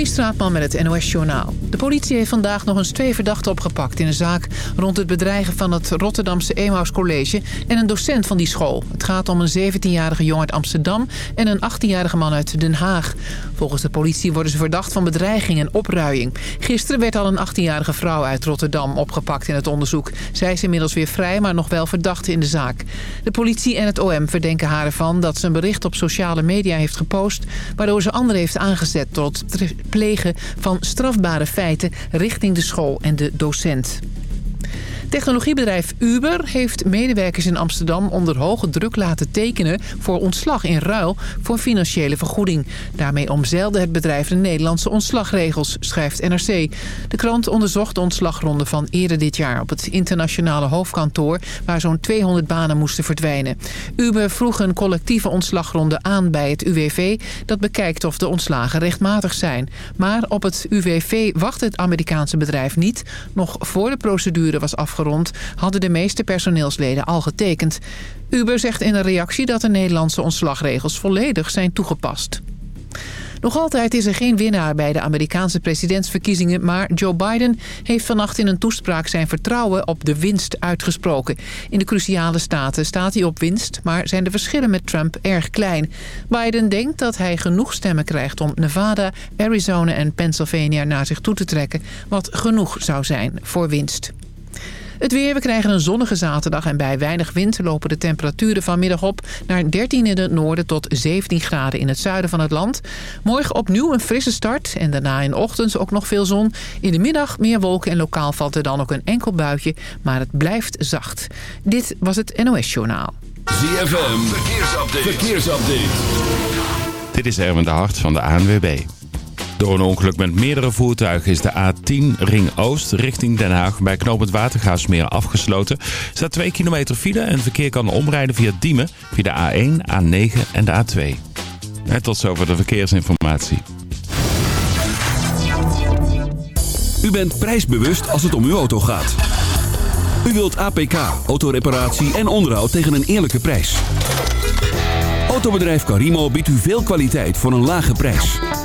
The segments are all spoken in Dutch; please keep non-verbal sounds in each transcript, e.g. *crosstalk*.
Katrien Straatman met het NOS-journaal. De politie heeft vandaag nog eens twee verdachten opgepakt... in een zaak rond het bedreigen van het Rotterdamse Emaus College... en een docent van die school. Het gaat om een 17-jarige jongen uit Amsterdam... en een 18-jarige man uit Den Haag. Volgens de politie worden ze verdacht van bedreiging en opruiing. Gisteren werd al een 18-jarige vrouw uit Rotterdam opgepakt in het onderzoek. Zij is inmiddels weer vrij, maar nog wel verdachte in de zaak. De politie en het OM verdenken haar ervan dat ze een bericht op sociale media heeft gepost... waardoor ze anderen heeft aangezet tot plegen van strafbare feiten richting de school en de docent. Technologiebedrijf Uber heeft medewerkers in Amsterdam onder hoge druk laten tekenen voor ontslag in ruil voor financiële vergoeding. Daarmee omzeilde het bedrijf de Nederlandse ontslagregels, schrijft NRC. De krant onderzocht de ontslagronde van eerder dit jaar op het internationale hoofdkantoor waar zo'n 200 banen moesten verdwijnen. Uber vroeg een collectieve ontslagronde aan bij het UWV dat bekijkt of de ontslagen rechtmatig zijn. Maar op het UWV wacht het Amerikaanse bedrijf niet. Nog voor de procedure was hadden de meeste personeelsleden al getekend. Uber zegt in een reactie dat de Nederlandse ontslagregels volledig zijn toegepast. Nog altijd is er geen winnaar bij de Amerikaanse presidentsverkiezingen... maar Joe Biden heeft vannacht in een toespraak zijn vertrouwen op de winst uitgesproken. In de cruciale staten staat hij op winst, maar zijn de verschillen met Trump erg klein. Biden denkt dat hij genoeg stemmen krijgt om Nevada, Arizona en Pennsylvania naar zich toe te trekken... wat genoeg zou zijn voor winst. Het weer, we krijgen een zonnige zaterdag en bij weinig wind lopen de temperaturen vanmiddag op naar 13 in het noorden tot 17 graden in het zuiden van het land. Morgen opnieuw een frisse start en daarna in de ochtend ook nog veel zon. In de middag meer wolken en lokaal valt er dan ook een enkel buitje, maar het blijft zacht. Dit was het NOS Journaal. ZFM, verkeersupdate. verkeersupdate. Dit is Erwin de Hart van de ANWB. Door een ongeluk met meerdere voertuigen is de A10 Ring Oost richting Den Haag bij knooppunt Watergaasmeer afgesloten. Er staat 2 kilometer file en verkeer kan omrijden via Diemen, via de A1, A9 en de A2. En tot zover de verkeersinformatie. U bent prijsbewust als het om uw auto gaat. U wilt APK, autoreparatie en onderhoud tegen een eerlijke prijs. Autobedrijf Carimo biedt u veel kwaliteit voor een lage prijs.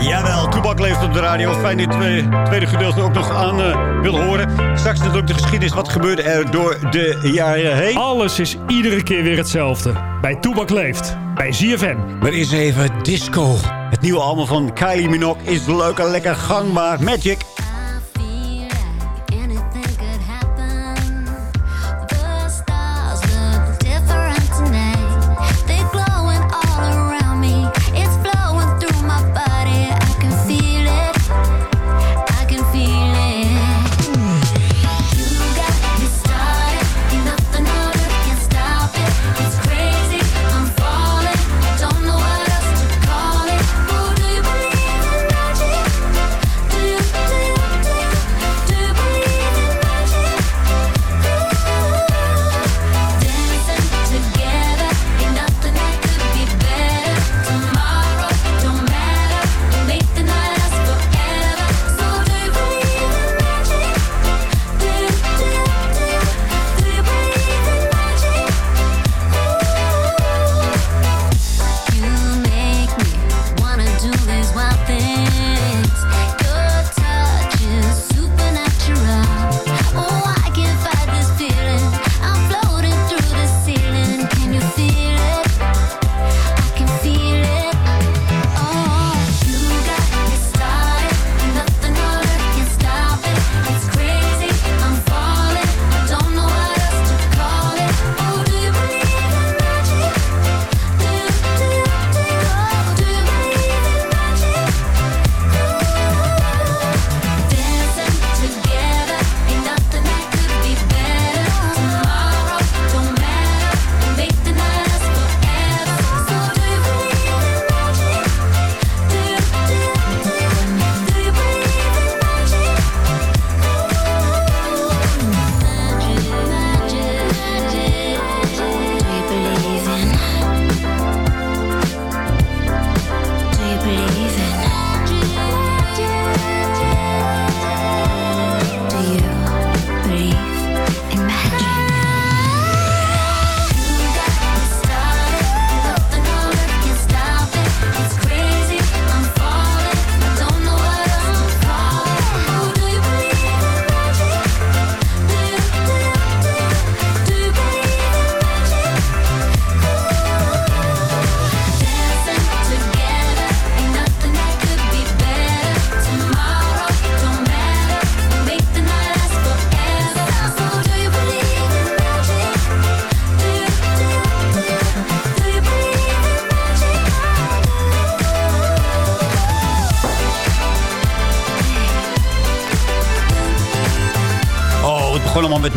Jawel, Toebak leeft op de radio. Fijn dat je het tweede gedeelte ook nog aan uh, wil horen. Straks natuurlijk de geschiedenis. Wat gebeurde er door de jaren heen? Alles is iedere keer weer hetzelfde. Bij Toebak leeft. Bij ZFM. Maar is even disco. Het nieuwe album van Kylie Minogue is leuk en lekker gangbaar. Magic.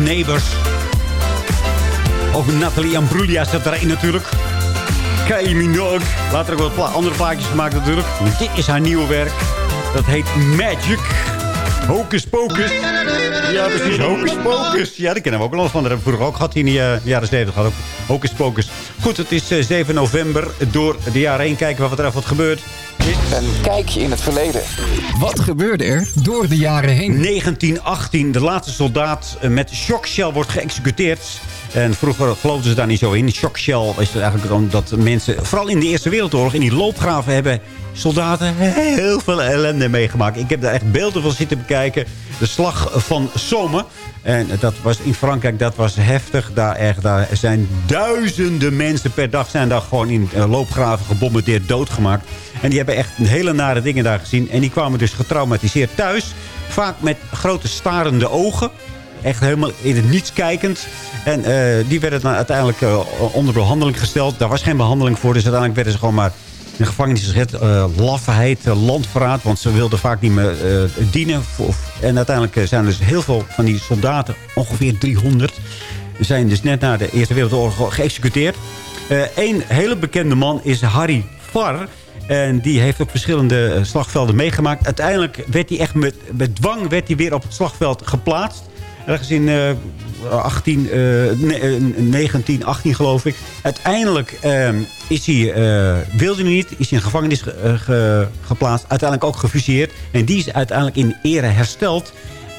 Neighbors. Ook Nathalie Ambruglia zat erin natuurlijk. Kylie Minogue. Later ook wat andere plaatjes gemaakt natuurlijk. dit is haar nieuwe werk. Dat heet Magic. Hocus Pocus. Ja, precies. Hocus Pocus. Ja, die kennen we ook al van. Dat hebben we vroeger ook gehad in de uh, jaren 70. Gehad ook Hocus Pocus. Goed, het is uh, eh, 7 november. Door de jaren heen kijken wat er wat gebeurt. Een kijkje in het verleden. Wat gebeurde er door de jaren heen? 1918. De laatste soldaat eh, met shockshell wordt geëxecuteerd. En vroeger geloofden ze daar niet zo in. Shockshell is het eigenlijk omdat mensen... Vooral in de Eerste Wereldoorlog, in die loopgraven hebben soldaten heel veel ellende meegemaakt. Ik heb daar echt beelden van zitten bekijken. De slag van Somme. En dat was in Frankrijk, dat was heftig. Daar, echt, daar zijn duizenden mensen per dag zijn daar gewoon in eh, loopgraven gebombardeerd, doodgemaakt. En die hebben echt hele nare dingen daar gezien. En die kwamen dus getraumatiseerd thuis. Vaak met grote starende ogen. Echt helemaal in het niets kijkend. En uh, die werden dan uiteindelijk uh, onder behandeling gesteld. Daar was geen behandeling voor. Dus uiteindelijk werden ze gewoon maar de gevangenis gezet. Uh, lafheid, landverraad. Want ze wilden vaak niet meer dienen. En uiteindelijk zijn er dus heel veel van die soldaten, ongeveer 300... zijn dus net na de Eerste Wereldoorlog geëxecuteerd. Een hele bekende man is Harry Farr. En die heeft op verschillende slagvelden meegemaakt. Uiteindelijk werd hij echt met, met dwang werd hij weer op het slagveld geplaatst. Ergens in uh, 18, uh, 19, 18 geloof ik. Uiteindelijk uh, is hij, uh, wilde niet, is hij in gevangenis ge, uh, ge, geplaatst. Uiteindelijk ook gefuseerd. En die is uiteindelijk in ere hersteld.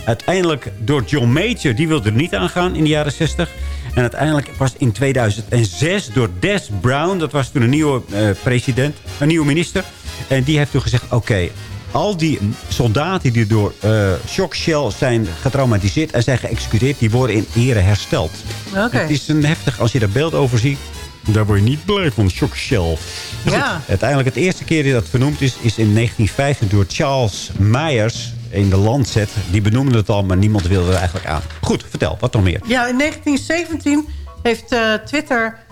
Uiteindelijk door John Major, die wilde er niet aan gaan in de jaren 60. En uiteindelijk was in 2006 door Des Brown, dat was toen een nieuwe uh, president, een nieuwe minister. En die heeft toen gezegd, oké, al die soldaten die door uh, shockshell zijn getraumatiseerd en zijn geëxecuteerd... die worden in ere hersteld. Okay. Het is een heftig, als je dat beeld over ziet... daar word je niet blij van, shockshell. Ja. uiteindelijk het eerste keer dat dat vernoemd is... is in 1950 door Charles Myers in de Lancet. Die benoemde het al, maar niemand wilde er eigenlijk aan. Goed, vertel, wat nog meer? Ja, in 1917 heeft uh, Twitter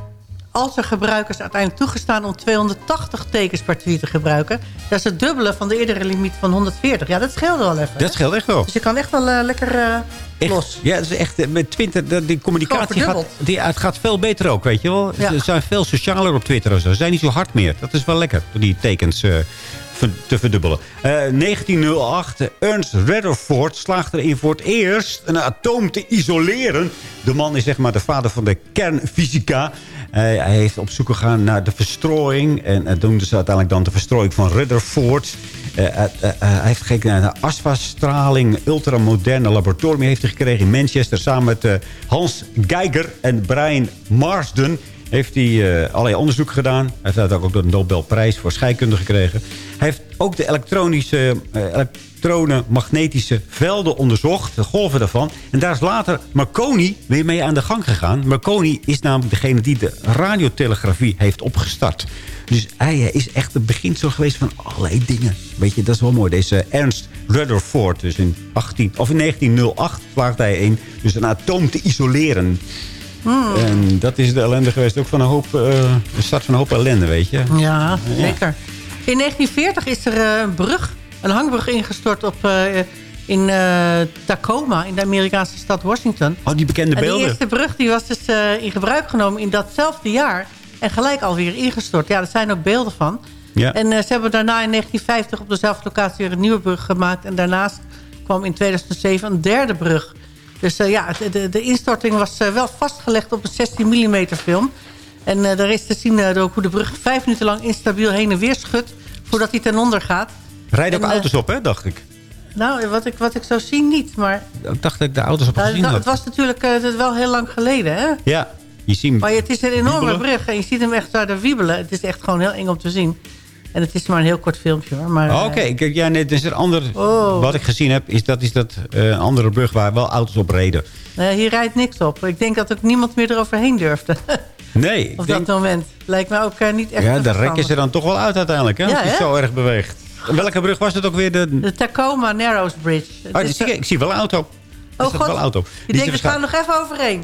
al zijn gebruikers uiteindelijk toegestaan om 280 tekens per tweet te gebruiken. Dat is het dubbele van de eerdere limiet van 140. Ja, dat scheelde wel even. Dat scheelt echt wel. Dus je kan echt wel uh, lekker uh, echt, los. Ja, dat is echt, met Twitter, die communicatie gaat, die, het gaat veel beter ook, weet je wel. Ja. Ze zijn veel socialer op Twitter. Ze zijn niet zo hard meer. Dat is wel lekker, die tekens uh, te verdubbelen. Uh, 1908, Ernst Rutherford slaagt erin voor het eerst een atoom te isoleren. De man is zeg maar de vader van de kernfysica. Hij, heeft op zoek gegaan naar de verstrooiing. En dat doen ze uiteindelijk dan de verstrooiing van Rutherford. Uh, uh, hij heeft gekeken naar de asfastraling. Ultramoderne laboratorium heeft hij gekregen in Manchester. Samen met Hans Geiger en Brian Marsden heeft hij allerlei onderzoek gedaan. Hij heeft ook de Nobelprijs voor scheikunde gekregen. Hij heeft ook de elektronische, elektronenmagnetische velden onderzocht. De golven daarvan. En daar is later Marconi weer mee aan de gang gegaan. Marconi is namelijk degene die de radiotelegrafie heeft opgestart. Dus hij is echt het beginsel geweest van allerlei dingen. Weet je, dat is wel mooi. Deze Ernst Rutherford, dus in, 18, of in 1908 slaagde hij in dus een atoom te isoleren. Hmm. En dat is de ellende geweest. Ook van een hoop, uh, de start van een hoop ellende, weet je. Ja, zeker. In 1940 is er uh, een brug, een hangbrug ingestort op, uh, in Tacoma, in de Amerikaanse stad Washington. Oh, die bekende beelden. En die eerste brug die was dus in gebruik genomen in datzelfde jaar. En gelijk alweer ingestort. Ja, er zijn ook beelden van. Ja. En ze hebben daarna in 1950 op dezelfde locatie weer een nieuwe brug gemaakt. En daarnaast kwam in 2007 een derde brug. Dus ja, de, de, instorting was wel vastgelegd op een 16 mm film. En daar is te zien ook hoe de brug vijf minuten lang instabiel heen en weer schudt... voordat hij ten onder gaat. Rijden ook auto's op, hè, dacht ik. Nou, wat ik, wat ik zo zie niet, maar... Ik dacht dat ik de auto's op gezien had. Het was natuurlijk wel heel lang geleden, hè? Ja, je ziet hem Maar het is een enorme wiebelen. brug en je ziet hem echt daar wiebelen. Het is echt gewoon heel eng om te zien. En het is maar een heel kort filmpje. hoor. Maar, oh, Oké, okay. ja, nee, dus een ander, oh. wat ik gezien heb, is dat, is dat uh, een andere brug waar wel auto's op reden. Hier rijdt niks op. Ik denk dat ook niemand meer eroverheen durfde. *laughs* Nee. Op denk... dat moment. Lijkt me ook niet echt Ja, daar rekken ze dan toch wel uit uiteindelijk, hè? Ja, als je zo erg beweegt. Welke brug was het ook weer? De, de Tacoma Narrows Bridge. Oh, is, ik, ik zie wel een auto. Oh god, wel auto. ik denk, we gaan nog even overheen.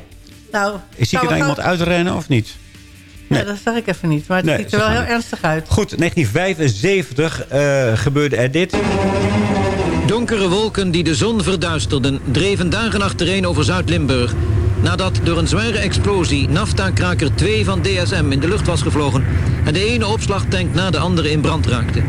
Nou, zie ik er nou iemand uitrennen of niet? Nee. Ja, dat zag ik even niet. Maar het nee, ziet er wel heel niet. ernstig uit. Goed, 1975 uh, gebeurde er dit. Donkere wolken die de zon verduisterden... dreven dagen achtereen over Zuid-Limburg... nadat door een zware explosie nafta-kraker 2 van DSM in de lucht was gevlogen... en de ene opslagtank na de andere in brand raakte.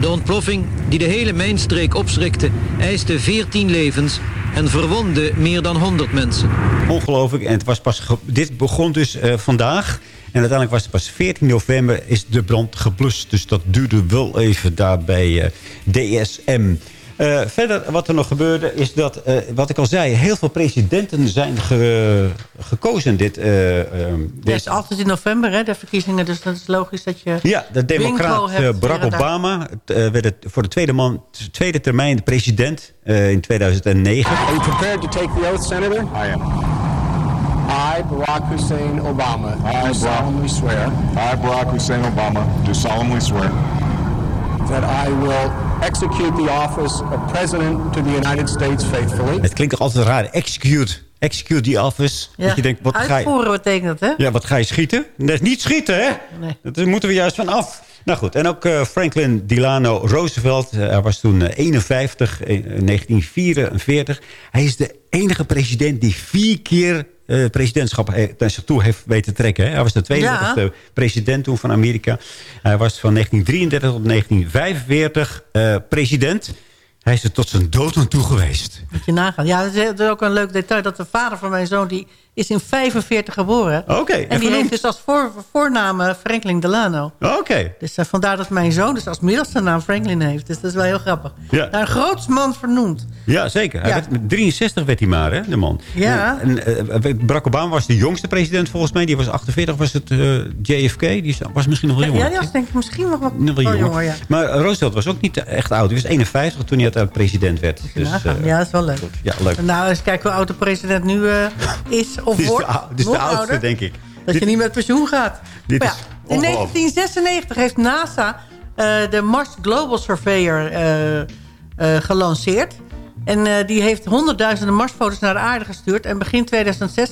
De ontploffing, die de hele mijnstreek opschrikte... eiste 14 levens en verwonde meer dan 100 mensen. Ongelooflijk. En het was pas dit begon dus uh, vandaag. En uiteindelijk was het pas 14 november is de brand geblust. Dus dat duurde wel even daar bij uh, DSM. Uh, verder wat er nog gebeurde is dat, uh, wat ik al zei... heel veel presidenten zijn ge, gekozen. Dit, uh, Het is altijd in november, hè, de verkiezingen. Dus dat is logisch dat je... Ja, de democraat Barack Obama werd het voor de tweede, man, tweede termijn president in 2009. Are you prepared to take the oath, Senator? I am. I, Barack Hussein Obama, I, do solemnly swear. I, Barack Hussein Obama, do solemnly swear. That I will execute the office of President to the United States faithfully. Het klinkt toch altijd raar. Execute. Execute the office. Ja. Dat je denkt, wat Uitvoeren ga je... betekent dat, hè? Ja, wat ga je schieten? Dat is niet schieten, hè? Nee. Daar moeten we juist van af. Nou goed, en ook uh, Franklin Delano Roosevelt. Uh, hij was toen uh, 51, in 1944. Hij is de enige president die vier keer uh, presidentschap naar zich toe heeft weten trekken. Hè? Hij was de tweede ja. president toen van Amerika. Hij was van 1933 tot 1945 uh, president. Hij is er tot zijn dood aan toe geweest. Moet je nagaan. Ja, dat is ook een leuk detail. Dat de vader van mijn zoon, die is in 45 geboren. Oké. Okay, en die heeft dus als voor, voornaam Franklin Delano. Oké. Okay. Dus uh, vandaar dat mijn zoon dus als middelste naam Franklin heeft. Dus dat is wel heel grappig. Ja. Een grootsman vernoemd. Ja, zeker. Hij ja. werd, met 63 werd hij maar, hè, de man. Ja. En, uh, Barack Obama was de jongste president volgens mij. Die was 48, was het uh, JFK. Die was misschien nog wel jonger. Ja, die was denk ik misschien nog wat nog wel jonger. jonger ja. Maar Roosevelt was ook niet echt oud. Hij was 51 toen hij uiteindelijk president werd. Dus, ja, dat is wel leuk. Ja, leuk. Nou, eens kijken hoe oud de president nu is of. Dit is de oudste, ouder, denk ik. Dat dit, je niet met pensioen gaat. Dit ja, is in 1996 heeft NASA uh, de Mars Global Surveyor uh, uh, gelanceerd. En die heeft honderdduizenden Marsfoto's naar de aarde gestuurd. En begin 2006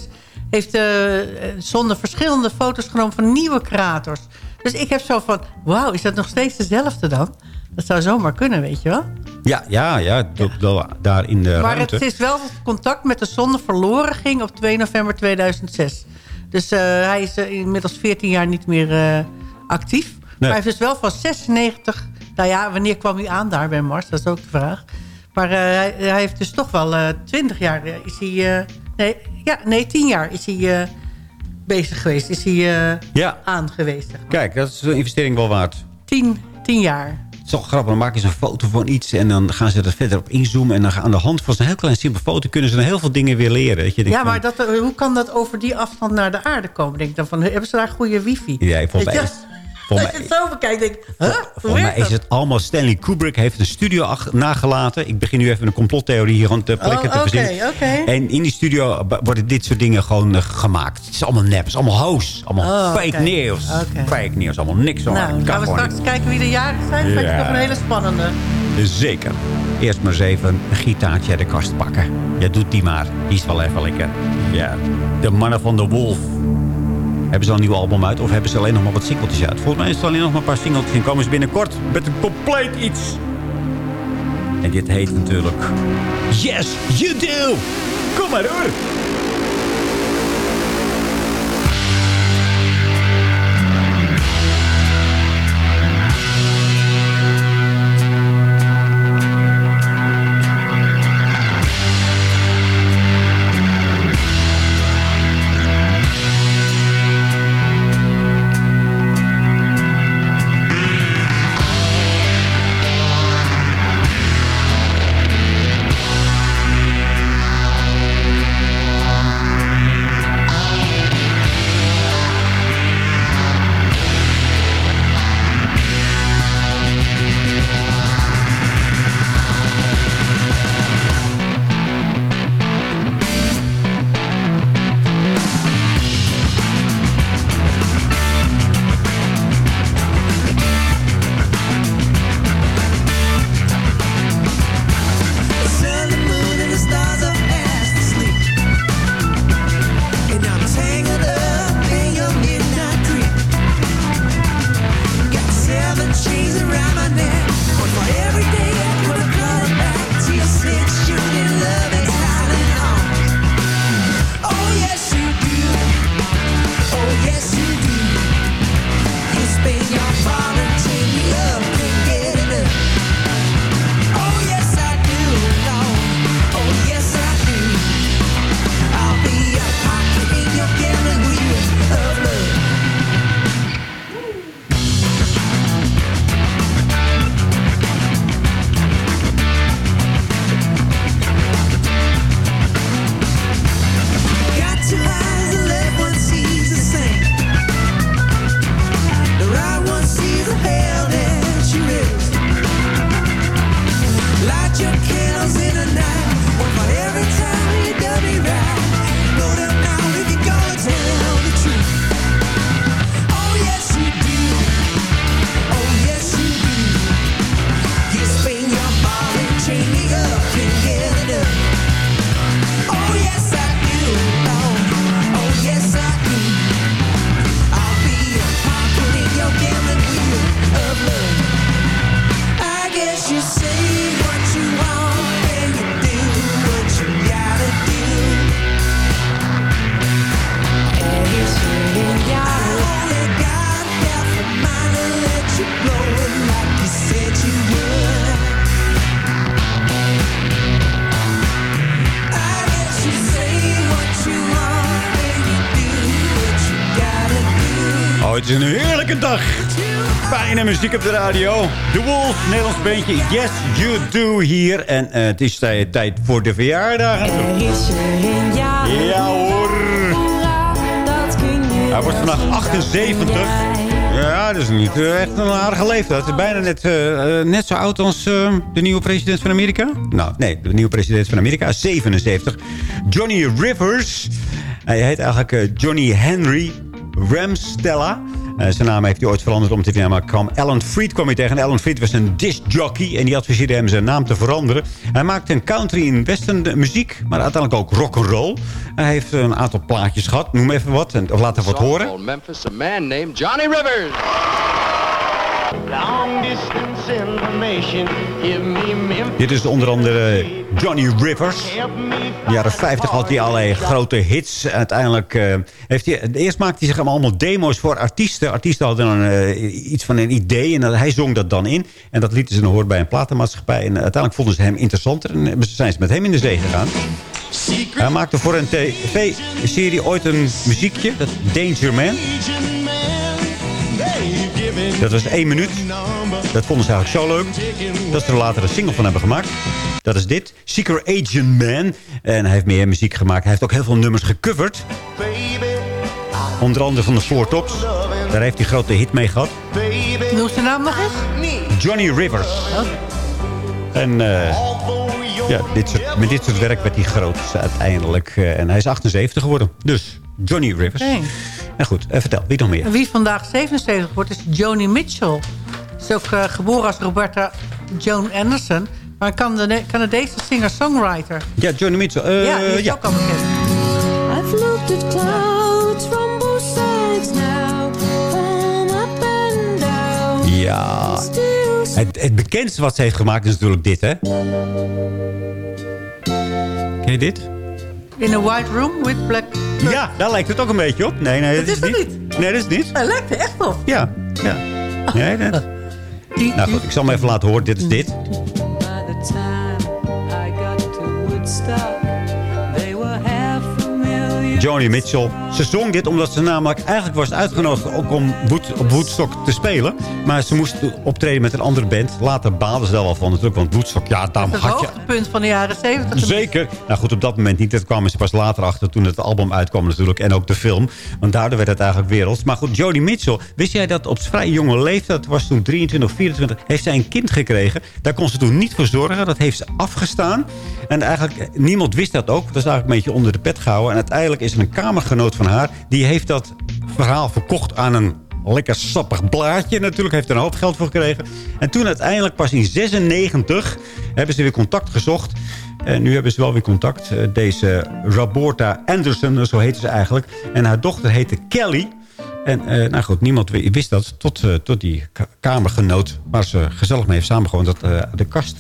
heeft de zonde verschillende foto's genomen van nieuwe kraters. Dus ik heb zo van, wauw, is dat nog steeds dezelfde dan? Dat zou zomaar kunnen, weet je wel? Ja, ja, ja, ja. daar in de Maar ruimte. het is wel contact met de zonde verloren ging op 2 november 2006. Dus uh, hij is uh, inmiddels 14 jaar niet meer uh, actief. Nee. Maar hij heeft dus wel van 96... Nou ja, wanneer kwam hij aan daar bij Mars? Dat is ook de vraag. Maar hij, hij, heeft dus toch wel 20 jaar... Is hij, nee, ja, nee, 10 jaar is hij bezig geweest. Is hij ja. aan geweest. Zeg maar. Kijk, dat is een investering wel waard. 10, 10 jaar. Toch grappig, dan maken ze een foto van iets... en dan gaan ze er verder op inzoomen... en dan gaan aan de hand van zo'n heel klein simpele foto... kunnen ze dan heel veel dingen weer leren. Je? Ja, maar dat, hoe kan dat over die afstand naar de aarde komen? Denk ik dan van, hebben ze daar goede wifi? Ja, volgens mij... Als je het zo bekijkt, denk ik... Huh? Volgens mij is het allemaal... Stanley Kubrick heeft een studio nagelaten. Ik begin nu even een complottheorie hier rond te plekken oh, te verzinnen. Okay, okay. En in die studio worden dit soort dingen gewoon uh, gemaakt. Het is allemaal nep. Het is allemaal hoos. Allemaal oh, fake okay. nieuws. Fake nieuws. Allemaal niks. Nou, gaan we straks niet. kijken wie de jaren zijn. Dat ja. ik toch een hele spannende. Zeker. Eerst maar eens even een gitaartje uit de kast pakken. Ja, doet die maar. Die is wel even lekker. Ja. De mannen van de Wolf. Hebben ze al een nieuw album uit? Of hebben ze alleen nog maar wat singeltjes uit? Volgens mij is het alleen nog maar een paar singeltjes. En komen ze binnenkort met een compleet iets. En dit heet natuurlijk... Yes, you do! Kom maar hoor! Muziek op de radio. The Wolf, Nederlands bandje. Yes, you do hier. En uh, het is tijd voor de verjaardag. Ja hoor. Hij wordt vandaag 78. Ja, dat is niet uh, echt een aardige leeftijd. Hij is bijna net, uh, net zo oud als uh, de nieuwe president van Amerika. Nou, nee, de nieuwe president van Amerika is 77. Johnny Rivers. Hij heet eigenlijk Johnny Henry Ramstella. Uh, zijn naam heeft hij ooit veranderd om te naam kwam. Alan Freed kwam hij tegen. Alan Freed was een disc-jockey. En die adviseerde hem zijn naam te veranderen. Hij maakte een country en western muziek. Maar uiteindelijk ook rock and roll. Hij heeft een aantal plaatjes gehad. Noem even wat. Of laat even wat horen. Memphis, a man named Johnny Rivers. Dit is onder andere Johnny Rivers. In de jaren 50 had hij allerlei grote hits. Uiteindelijk uh, heeft hij... Eerst maakte hij zich allemaal demo's voor artiesten. Artiesten hadden dan uh, iets van een idee. En hij zong dat dan in. En dat lieten ze dan horen bij een platenmaatschappij. En uiteindelijk vonden ze hem interessanter. En zijn ze met hem in de zee gegaan. Hij maakte voor een tv-serie ooit een muziekje. Dat Danger Man. Dat was één minuut. Dat vonden ze eigenlijk zo leuk. Dat ze er later een single van hebben gemaakt. Dat is dit. Secret Agent Man. En hij heeft meer muziek gemaakt. Hij heeft ook heel veel nummers gecoverd. Onder andere van de Four Tops. Daar heeft hij grote hit mee gehad. Noem zijn naam nog eens? Johnny Rivers. En uh, ja, dit soort, met dit soort werk werd hij groot uiteindelijk. Uh, en hij is 78 geworden. Dus Johnny Rivers. Okay. En goed, uh, vertel, wie nog meer? En wie vandaag 77 wordt is Joni Mitchell. Is ook uh, geboren als Roberta Joan Anderson. Maar kan de Canadese singer-songwriter. Ja, Joni Mitchell. Uh, ja, die is ja. ook al bekend. I've looked at clouds from both sides now. From up and down. Ja. Het, het bekendste wat ze heeft gemaakt is natuurlijk dit, hè? Ken je dit? In a white room with black... Ja, daar lijkt het ook een beetje op. Nee, nee, dat, dat is, is niet. niet. Nee, dat is niet. Hij lijkt er echt op. Ja, ja. Nee, dat... Nou goed, ik zal hem even laten horen. Dit is dit. Joni Mitchell. Ze zong dit omdat ze namelijk eigenlijk was uitgenodigd ook om Wood, op Woodstock te spelen. Maar ze moest optreden met een andere band. Later baalden ze daar wel van natuurlijk, want Woodstock, ja, daar had je... Het hoogtepunt van de jaren 70. Zeker. Nou goed, op dat moment niet. Dat kwamen ze pas later achter toen het album uitkwam natuurlijk. En ook de film. Want daardoor werd het eigenlijk werelds. Maar goed, Joni Mitchell. Wist jij dat op vrij jonge leeftijd, dat was toen 23 of 24, heeft zij een kind gekregen. Daar kon ze toen niet voor zorgen. Dat heeft ze afgestaan. En eigenlijk, niemand wist dat ook. Dat is eigenlijk een beetje onder de pet gehouden. En uiteindelijk is er een kamergenoot van Die heeft dat verhaal verkocht aan een lekker sappig blaadje. Natuurlijk heeft er een hoop geld voor gekregen. En toen uiteindelijk pas in 96 hebben ze weer contact gezocht. En nu hebben ze wel weer contact. Deze Roberta Anderson, zo heette ze eigenlijk. En haar dochter heette Kelly. En uh, nou goed, niemand wist dat tot, uh, tot die kamergenoot... waar ze gezellig mee heeft samengewoond... dat de kast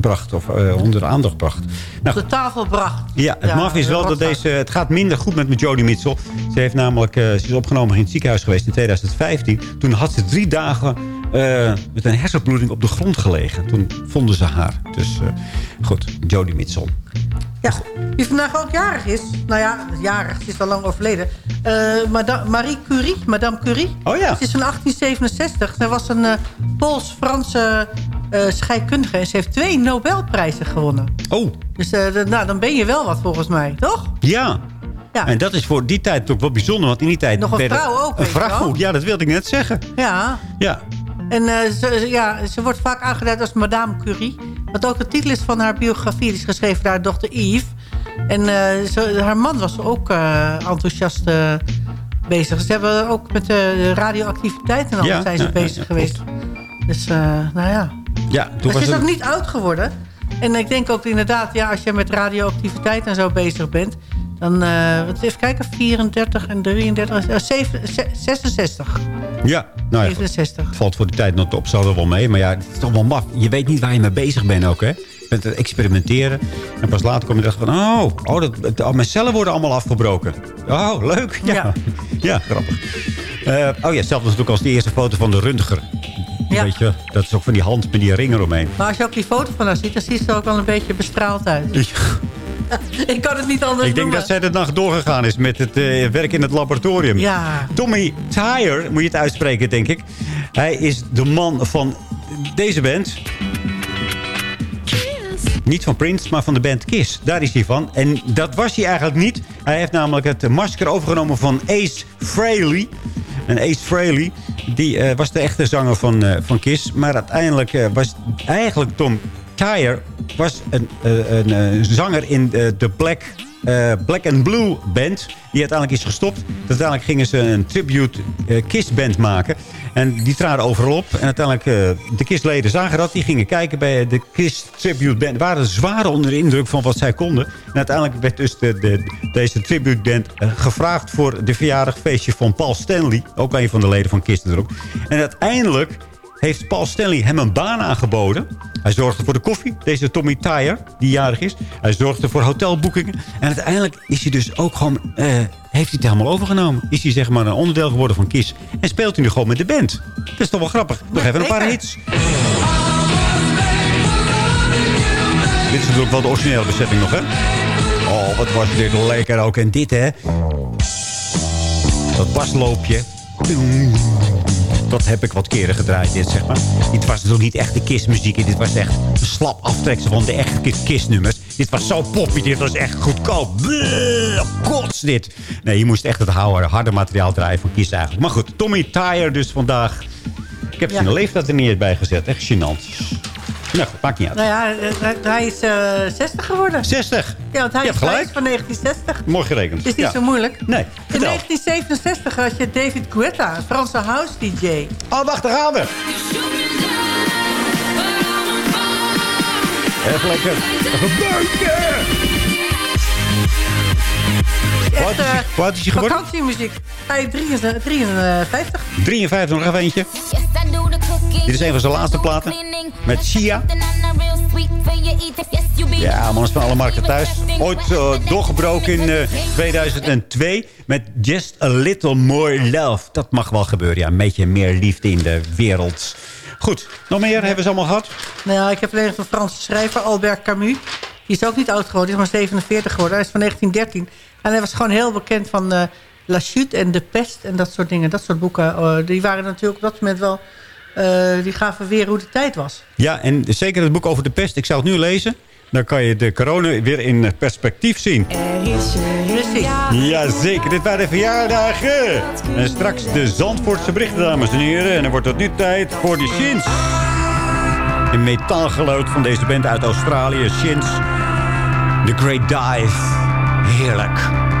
bracht of uh, onder de aandacht bracht. Nou, de tafel bracht. Ja, het ja, maf is wel dat deze... Het gaat minder goed met, met Jodie Mitchell. Ze, heeft namelijk, uh, ze is opgenomen in het ziekenhuis geweest in 2015. Toen had ze drie dagen uh, met een hersenbloeding op de grond gelegen. Toen vonden ze haar. Dus goed, Jodie Mitchell. Ja, die vandaag ook jarig is. Nou ja, jarig, ze is al lang overleden. Uh, Marie Curie, Madame Curie. Oh ja. Ze is van 1867. Zij was een Pools-Franse scheikundige. En ze heeft twee Nobelprijzen gewonnen. Oh. Dus nou, dan ben je wel wat volgens mij, toch? Ja. ja. En dat is voor die tijd ook wel bijzonder. Want in die tijd... Nog een vrouw ook, Een vrouw, ja, dat wilde ik net zeggen. Ja. Ja. En ze, ja, ze wordt vaak aangeduid als Madame Curie. Wat ook de titel is van haar biografie. Die is geschreven door haar dochter Yves. En ze, haar man was ook uh, enthousiast bezig. Ze hebben ook met de radioactiviteit en alles ja, zijn ze ja, bezig ja, geweest. Dus, nou ja. ja toen was ze is ook niet oud geworden. En ik denk ook inderdaad, ja, als je met radioactiviteit en zo bezig bent... dan, wat, even kijken, 34 en 33, 7, 66. Ja, nou ja, 67. Het valt voor de tijd nog op, zal er wel mee. Maar ja, het is toch wel maf. Je weet niet waar je mee bezig bent ook, hè? Je bent het experimenteren. En pas later kom je erachter van... Oh, oh, dat, dat, mijn cellen worden allemaal afgebroken. Oh, leuk. Ja, ja. *laughs* ja grappig. Uh, oh ja, zelfs natuurlijk als die eerste foto van de röntger. Ja. Weet je, dat is ook van die hand met die ring eromheen. Maar als je ook die foto van haar ziet... dan ziet ze er ook wel een beetje bestraald uit. *laughs* ik kan het niet anders Ik denk noemen. dat zij de nacht doorgegaan is met het eh, werk in het laboratorium. Ja. Tommy Tyre, moet je het uitspreken, denk ik. Hij is de man van deze band. Niet van Prince, maar van de band Kiss. Daar is hij van. En dat was hij eigenlijk niet. Hij heeft namelijk het masker overgenomen van Ace Frehley. En Ace Frehley, die eh, was de echte zanger van, eh, van Kiss. Maar uiteindelijk eh, was eigenlijk Tom Tyre was een, eh, een, eh, zanger in de, de Black, eh, Black and Blue band. Die uiteindelijk is gestopt. Uiteindelijk gingen ze een tribute eh, Kiss band maken. En die traden overal op. En uiteindelijk, eh, de Kiss-leden zagen dat. Die gingen kijken bij de Kiss Tribute Band. Waren zwaar onder de indruk van wat zij konden. En uiteindelijk werd dus de, de, deze Tribute Band eh, gevraagd... voor de verjaardagfeestje van Paul Stanley. Ook een van de leden van Kiss erop. En uiteindelijk heeft Paul Stanley hem een baan aangeboden. Hij zorgde voor de koffie, deze Tommy Tyre, die jarig is. Hij zorgde voor hotelboekingen. En uiteindelijk is hij dus ook gewoon... eh, heeft hij het helemaal overgenomen. Is hij zeg maar een onderdeel geworden van Kiss. En speelt hij nu gewoon met de band. Dat is toch wel grappig. Nog even een paar hits. Dit is natuurlijk wel de originele bezetting nog, hè? Oh, wat was dit lekker ook. En dit, hè? Dat basloopje. Dat heb ik wat keren gedraaid, dit, zeg maar. Dit was natuurlijk niet echt de Kiss-muziek. Dit was echt een slap aftreksel van de echte Kiss-nummers. Dit was zo poppy, dit was echt goedkoop. Bleh, Kots dit. Nee, je moest echt het harde, harde materiaal draaien van Kiss eigenlijk. Maar goed, Tommy Tyre dus vandaag. Ik heb zijn leeftijd er niet bij gezet. Echt gênant. Nou, goed, maakt niet uit. Nou ja, eh, hij is eh 60 geworden. 60? Ja, want hij Je is gelijk. van 1960. Mooi gerekend. Het is niet Ja. zo moeilijk. Nee, In vertel. 1967 had je David Guetta, een Franse house-dj. Oh, wacht, daar gaan we. Even lekker. Even buiten. Hoe oud is hij geworden? Vakantiemuziek. Hij is 53. 53. 53, nog even eentje. Dit is een van zijn laatste platen. Met Sia. Ja, man is van alle markten thuis. Ooit eh, doorgebroken in eh, 2002 met Just a Little More Love. Dat mag wel gebeuren, ja. Een beetje meer liefde in de wereld. Goed, nog meer hebben ze allemaal gehad? Nou, ik heb alleen een Franse schrijver, Albert Camus. Die is ook niet oud geworden, die is maar 47 geworden. Hij is van 1913. En hij was gewoon heel bekend van eh, La Chute en De Pest en dat soort dingen. Dat soort boeken. eh, die waren natuurlijk op dat moment wel... eh, die gaven weer hoe de tijd was. Ja, en zeker het boek over de pest. Ik zou het nu lezen. Dan kan je de corona weer in perspectief zien. Precies. Jazeker, dit waren de verjaardagen. En straks de Zandvoortse berichten, dames en heren. En dan wordt het nu tijd voor de Shins. Een metaalgeluid van deze band uit Australië, Shins. The Great Dive. Heerlijk.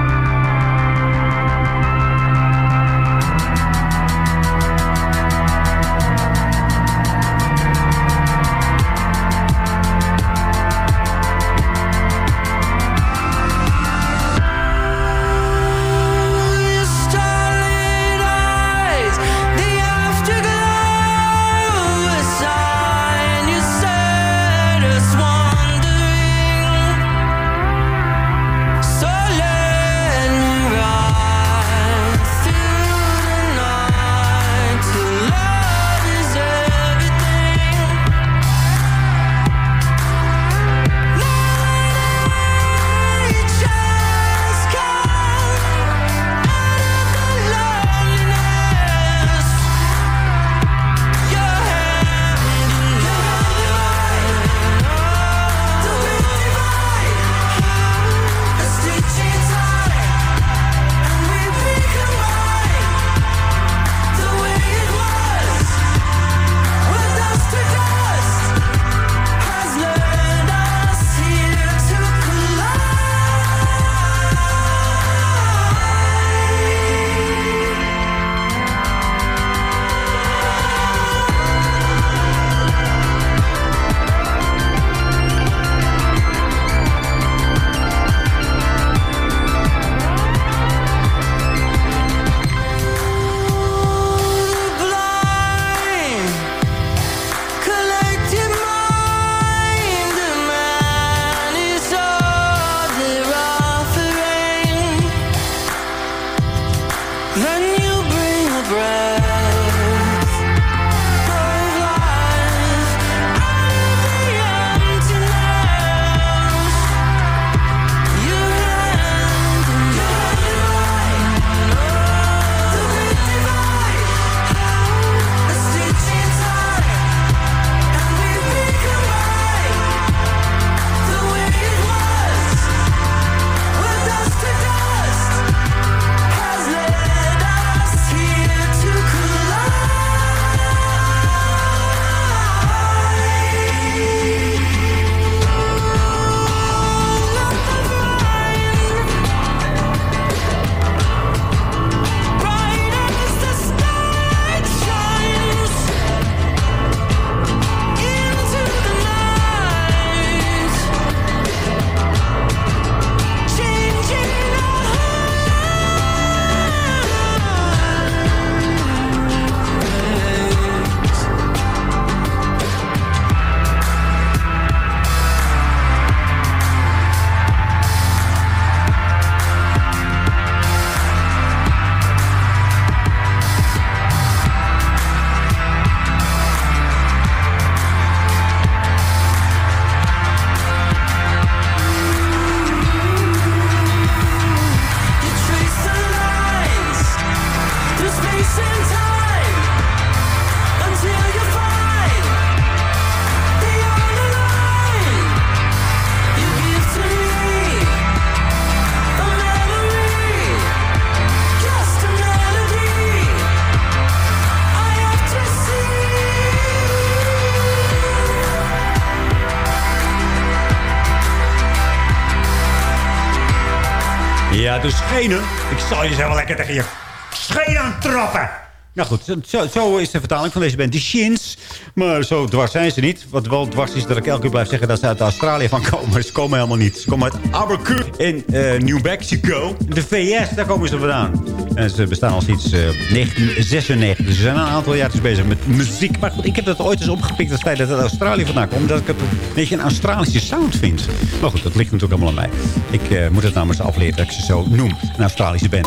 Ja, dus schenen. Ik zal je zo wel lekker tegen je schenen trappen. Nou goed, zo, zo is de vertaling van deze band. De Shins. Maar zo dwars zijn ze niet. Wat wel dwars is dat ik elke keer blijf zeggen dat ze uit Australië van komen. Maar ze komen helemaal niet. Ze komen uit Albuquerque in eh, New Mexico. De VS, daar komen ze vandaan. En ze bestaan al sinds eh, 1996. Dus ze zijn al een aantal jaar bezig met muziek. Maar goed, ik heb dat ooit eens opgepikt. Het feit dat het uit Australië vandaan komt. Omdat ik het een beetje een Australische sound vind. Maar goed, dat ligt natuurlijk allemaal aan mij. Ik eh, moet het namens afleren dat ik ze zo noem. Een Australische band.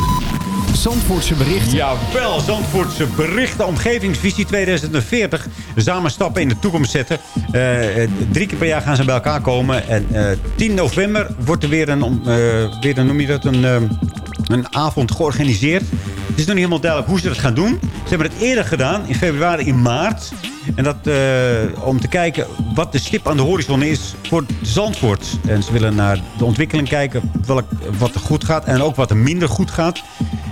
Zandvoortse berichten. Jawel, Zandvoortse berichten. Omgevingsvisie 2040. Samen stappen in de toekomst zetten. Eh, eh, drie keer per jaar gaan ze bij elkaar komen. En eh 10 november wordt er weer een, eh, weer een, noem je dat, een, eh, een avond georganiseerd. Het is nog niet helemaal duidelijk hoe ze dat gaan doen. Ze hebben het eerder gedaan, in februari, in maart. En dat eh, om te kijken wat de stip aan de horizon is voor Zandvoort. En ze willen naar de ontwikkeling kijken welk, wat er goed gaat en ook wat er minder goed gaat.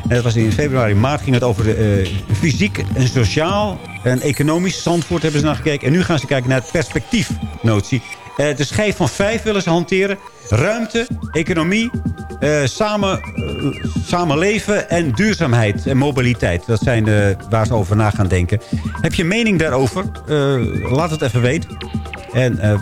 En dat was in februari, maart ging het over de, eh, fysiek en sociaal en economisch. Zandvoort hebben ze naar gekeken. En nu gaan ze kijken naar het perspectiefnotie. Eh, de schijf van vijf willen ze hanteren. Ruimte, economie, eh, samen, eh, samenleven en duurzaamheid en mobiliteit. Dat zijn de, waar ze over na gaan denken. Heb je mening daarover? Eh, laat het even weten. En eh,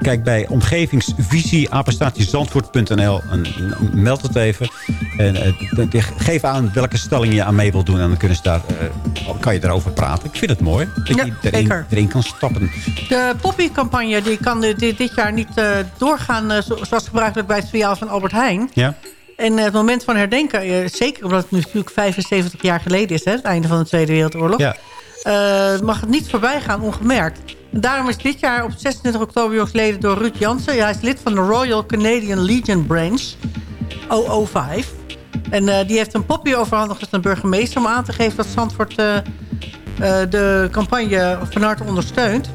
kijk bij omgevingsvisie apenstaatjezandvoort.nl en meld het even. En eh, geef aan welke stelling je aan mee wilt doen. En dan kunnen ze daar, eh, kan je daarover praten. Ik vind het mooi dat Ja, je erin, kan stappen. De poppycampagne die kan dit, dit jaar niet eh, doorgaan zo- zoals gebruikelijk bij het verjaal van Albert Heijn. Ja? En het moment van herdenken, zeker omdat het natuurlijk 75 jaar geleden is, hè, het einde van de Tweede Wereldoorlog, Ja. mag het niet voorbij gaan ongemerkt. Daarom is dit jaar op 26 oktober jongsleden door Ruud Jansen. Ja, hij is lid van de Royal Canadian Legion Branch, OO5. En eh, die heeft een poppy overhandigd aan de burgemeester... om aan te geven dat Zandvoort eh, de campagne van harte ondersteunt.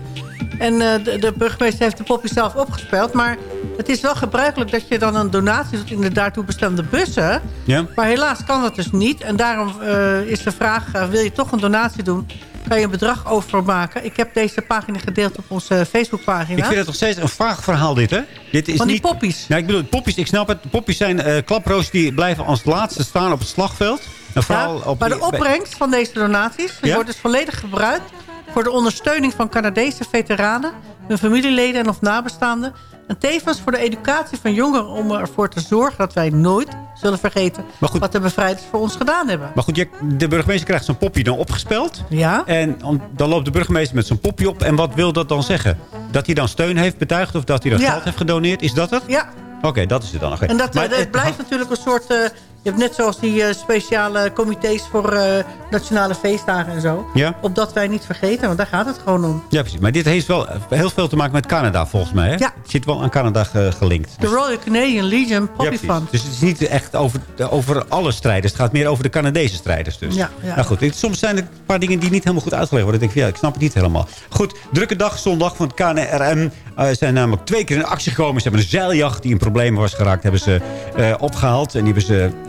En de, de burgemeester heeft de poppy zelf opgespeeld. Maar het is wel gebruikelijk dat je dan een donatie doet... in de daartoe bestemde bussen. Ja? Maar helaas kan dat dus niet. En daarom is de vraag, wil je toch een donatie doen... kan je een bedrag overmaken. Ik heb deze pagina gedeeld op onze Facebookpagina. Ik vind het nog steeds een vaag verhaal dit, hè? Dit is Van die niet... poppies. Ja, ik bedoel, poppies, ik snap het. Poppies zijn eh klaproos die blijven als laatste staan op het slagveld. En vooral Ja, op maar de opbrengst van deze donaties die Ja? wordt dus volledig gebruikt... voor de ondersteuning van Canadese veteranen... hun familieleden en of nabestaanden... en tevens voor de educatie van jongeren... om ervoor te zorgen dat wij nooit zullen vergeten... wat de bevrijders voor ons gedaan hebben. Maar goed, je- de burgemeester krijgt zo'n poppie dan opgespeld. Ja. En dan loopt de burgemeester met zo'n poppie op. En wat wil dat dan zeggen? Dat hij dan steun heeft betuigd of dat hij dan Ja. geld heeft gedoneerd? Is dat het? Ja. Oké, dat is het dan. Oké. En dat, Maar eh, het blijft natuurlijk een soort... eh, je hebt net zoals die eh, speciale comité's voor eh, nationale feestdagen en zo. Ja? Opdat wij niet vergeten, want daar gaat het gewoon om. Ja, precies. Maar dit heeft wel heel veel te maken met Canada, volgens mij. Hè? Ja. Het zit wel aan Canada ge- gelinkt. De Royal Canadian Legion Ja, Poppy. Fund. Dus het is niet echt over, over alle strijders. Het gaat meer over de Canadese strijders dus. Ja, ja. Nou goed, soms zijn er een paar dingen die niet helemaal goed uitgelegd worden. Ik denk van, ja, ik snap het niet helemaal. Goed, drukke dag zondag van het KNRM. Eh, Ze zijn namelijk twee keer in actie gekomen. Ze hebben een zeiljacht die in problemen was geraakt. Hebben ze eh, opgehaald. En die hebben ze eh,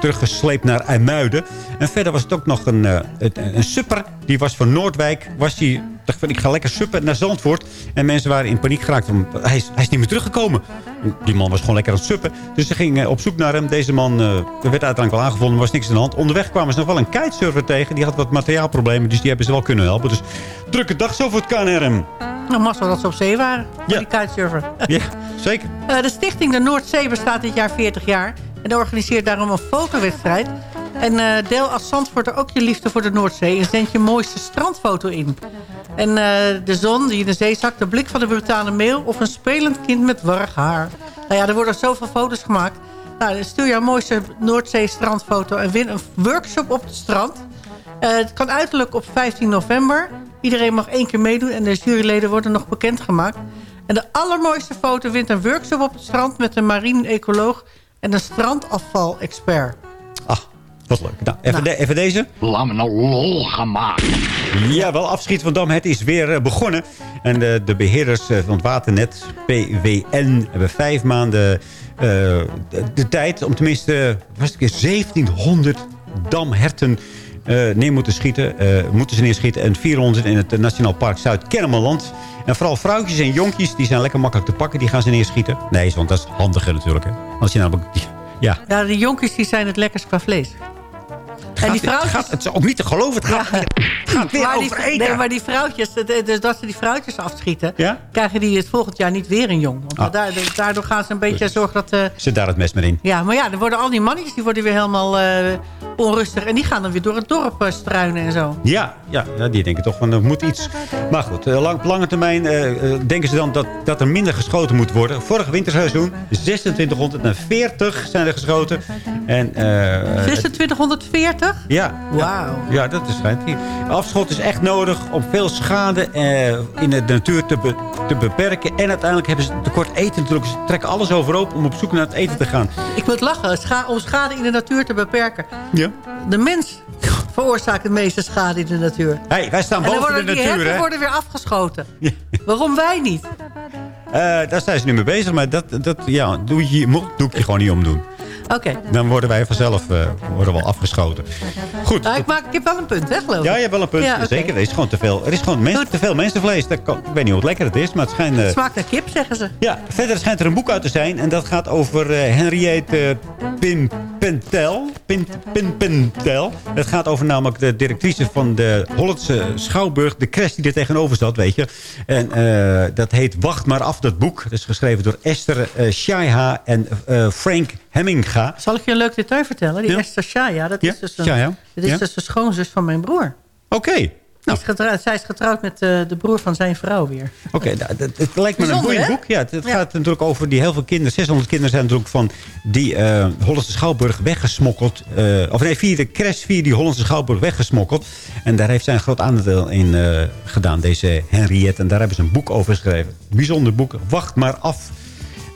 teruggesleept naar IJmuiden. En verder was het ook nog een, eh, een, een supper. Die was van Noordwijk. Was die, dacht van, ik ga lekker suppen naar Zandvoort. En mensen waren in paniek geraakt. Van, hij, is, hij is niet meer teruggekomen. Die man was gewoon lekker aan het suppen. Dus ze gingen op zoek naar hem. Deze man eh, werd uiteindelijk wel aangevonden. Er was niks aan de hand. Onderweg kwamen ze nog wel een kitesurfer tegen. Die had wat materiaalproblemen. Dus die hebben ze wel kunnen helpen. Dus drukke dag zo voor het KNRM. Nou, mazzel dat ze op zee waren. Ja. Die kitesurfer. Ja, zeker. Eh, de stichting de Noordzee bestaat dit jaar 40 jaar. En organiseert daarom een fotowedstrijd. En eh, deel als Zandvoorter ook je liefde voor de Noordzee. En zend je mooiste strandfoto in. En eh, de zon die in de zee zakt, de blik van de brutale meeuw... of een spelend kind met warrig haar. Nou ja, er worden zoveel foto's gemaakt. Nou, stuur jouw mooiste Noordzee strandfoto... en win een workshop op het strand. Eh, het kan uiterlijk op 15 november. Iedereen mag één keer meedoen en de juryleden worden nog bekendgemaakt. En de allermooiste foto wint een workshop op het strand... met een marine ecoloog en een strandafval-expert. Wat leuk. Nou, even, de- even deze. Laat me nou lol gemaakt. Ja, wel afschiet van Dam. Het is weer eh, begonnen. En de, de beheerders eh, van het waternet, PWN, hebben vijf maanden eh, de, de tijd... om tenminste was het keer 1700 damherten neer moeten schieten. eh, moeten ze neerschieten. En 400 in het Nationaal Park Zuid-Kennemerland. En vooral vrouwtjes en jonkies, die zijn lekker makkelijk te pakken. Die gaan ze neerschieten. Nee, want dat is handiger natuurlijk. Hè. Als je namelijk *laughs* Ja. Ja, de jonkies die zijn het lekkerst qua vlees gaat, en die vrouwtjes... het, is ook niet te geloven, het gaat, maar die, vrouwtjes, dus dat ze die vrouwtjes afschieten... Krijgen die het volgend jaar niet weer een jong. Ah. Daardoor, gaan ze een beetje zorgen dat... Uh, Zit daar het mes mee in. Ja, maar ja, er worden al die mannetjes die worden weer helemaal eh, onrustig. En die gaan dan weer door het dorp eh, struinen en zo. Ja, ja, die denken toch van er moet iets. Maar goed, lang, op lange termijn denken ze dan dat, dat er minder geschoten moet worden. Vorig winterseizoen 2640 zijn er geschoten. En, 2640? Ja. Wauw. Ja, dat is fijn. Afschot is echt nodig om veel schade eh, in de natuur te, be te, beperken. En uiteindelijk hebben ze tekort eten. Ze trekken alles overhoop om op zoek naar het eten te gaan. Ik moet lachen. Om schade in de natuur te beperken. Ja. De mens *laughs* veroorzaakt de meeste schade in de natuur. hey, wij staan boven de natuur. En worden, weer afgeschoten. Waarom wij niet? Eh, daar zijn ze nu mee bezig, maar dat, dat ja, doe je, je gewoon niet omdoen. Oké. Dan worden wij vanzelf eh, worden wel afgeschoten. Goed. Nou, ik, maak, ik heb wel een punt, hè, geloof ik. Ja, je hebt wel een punt. Ja. Zeker, er is gewoon te veel. Er is gewoon mens, te veel mensenvlees. Dat kan- ik weet niet hoe lekker het is, maar het schijnt... eh, Het smaakt naar kip, zeggen ze. ja, verder schijnt er een boek uit te zijn. En dat gaat over eh, Henriette Pin, Pentel. Pin, Pin, Pentel. Het gaat over namelijk de directrice van de Hollandse Schouwburg. De crash die er tegenover zat, weet je. En eh, dat heet Wacht maar af, dat boek. Dat is geschreven door Esther eh Shaiha en eh, Frank Hemminga. Zal ik je een leuk detail vertellen? Die Ja. Esther Shaya, dat is dus, een, dat is dus de schoonzus van mijn broer. Oké. Is getrouwd, zij is getrouwd met eh, de broer van zijn vrouw weer. Oké, nou, dat- het lijkt me een boeiend hè? boek. Ja, het, het Ja. gaat natuurlijk over die heel veel kinderen. 600 kinderen zijn natuurlijk van die eh, Hollandse Schouwburg weggesmokkeld. eh, of nee, via de crash via die Hollandse Schouwburg weggesmokkeld. En daar heeft zij een groot aandeel in gedaan, deze Henriette. En daar hebben ze een boek over geschreven. Bijzonder boek. Wacht maar af.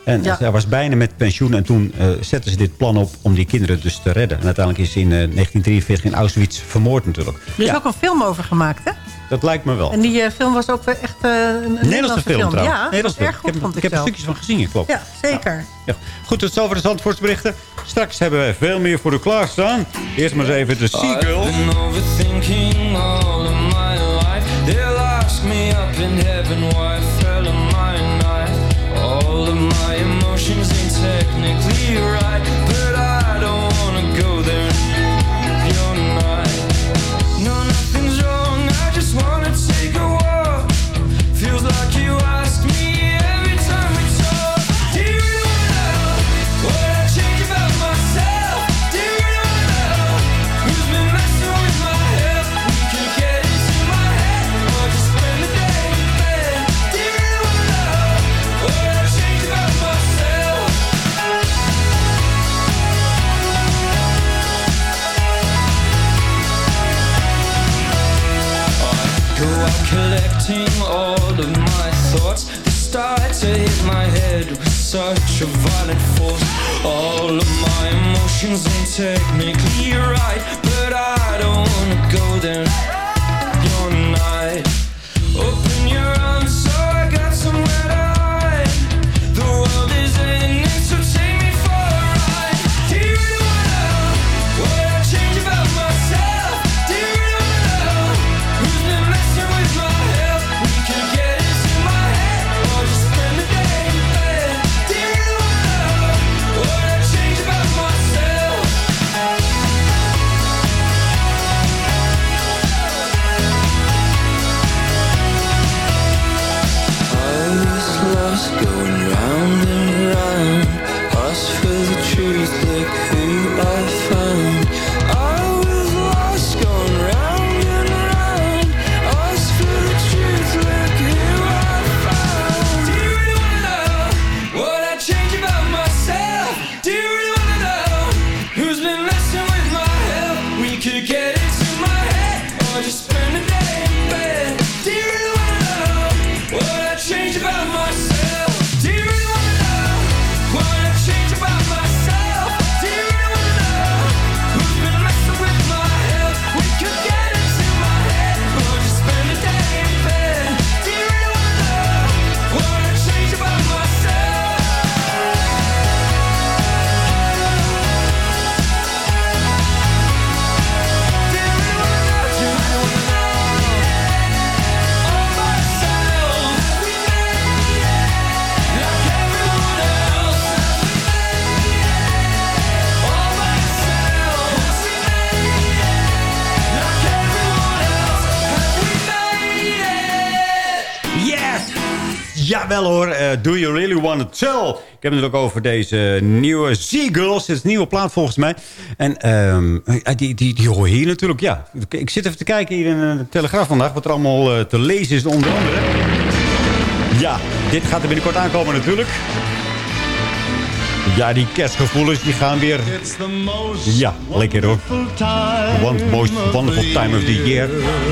En Ja. zij was bijna met pensioen. En toen eh, zetten ze dit plan op om die kinderen dus te redden. En uiteindelijk is ze in eh, 1943 in Auschwitz vermoord natuurlijk. Er is Ja, ook een film over gemaakt, hè? dat lijkt me wel. En die eh, film was ook weer echt eh, een, Nederlandse film, trouwens. Ja, dat Nederlandse erg goed, ik heb, vond ik ik heb er stukjes van gezien, klopt. Ja, zeker. Ja. Goed, tot zover de Zandvoortsberichten. Straks hebben wij veel meer voor u klaarstaan. Eerst maar eens even de Seagull. I've been overthinking all of my life. They'll ask me up in heaven why I fell. All of my emotions ain't technically right, Out collecting all of my thoughts. They start to hit my head with such a violent force. All of my emotions ain't technically right But I don't wanna go there. You're not. Open your arms Jawel hoor, eh, Do You Really Want To Tell? Ik heb het ook over deze nieuwe. Het is een nieuwe plaat volgens mij. En ehm, die, die, die hoor hier natuurlijk, ja. Ik zit even te kijken hier in de Telegraaf vandaag... wat er allemaal uh, te lezen is onder andere. Ja, dit gaat er binnenkort aankomen natuurlijk. Ja, die kerstgevoelens die gaan weer... Ja, lekker hoor. One most wonderful time of the year.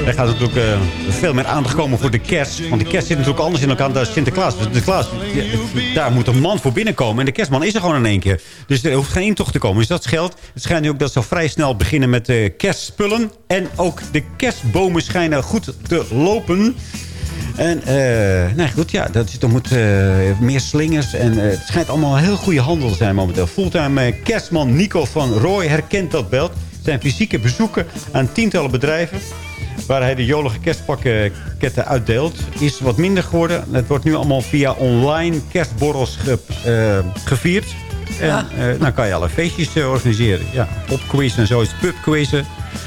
Er gaat natuurlijk uh, veel meer aandacht komen voor de kerst. Want de kerst zit natuurlijk anders in elkaar dan Sinterklaas. Sinterklaas, daar moet een man voor binnenkomen. En de kerstman is er gewoon in één keer. Dus er hoeft geen intocht te komen. Dus dat scheelt. Het schijnt nu ook dat ze vrij snel beginnen met de kerstspullen. En ook de kerstbomen schijnen goed te lopen. En uh, nou goed, ja, dat, er moet uh, meer slingers. En uh, het schijnt allemaal een heel goede handel te zijn momenteel. Fulltime kerstman Nico van Roy herkent dat beeld. Zijn fysieke bezoeken aan tientallen bedrijven... waar hij de jolige kerstpakketten uitdeelt... is wat minder geworden. Het wordt nu allemaal via online kerstborrels ge, gevierd. En ja. nou kan je alle feestjes organiseren. Ja, popquiz en zo is pubquizzen.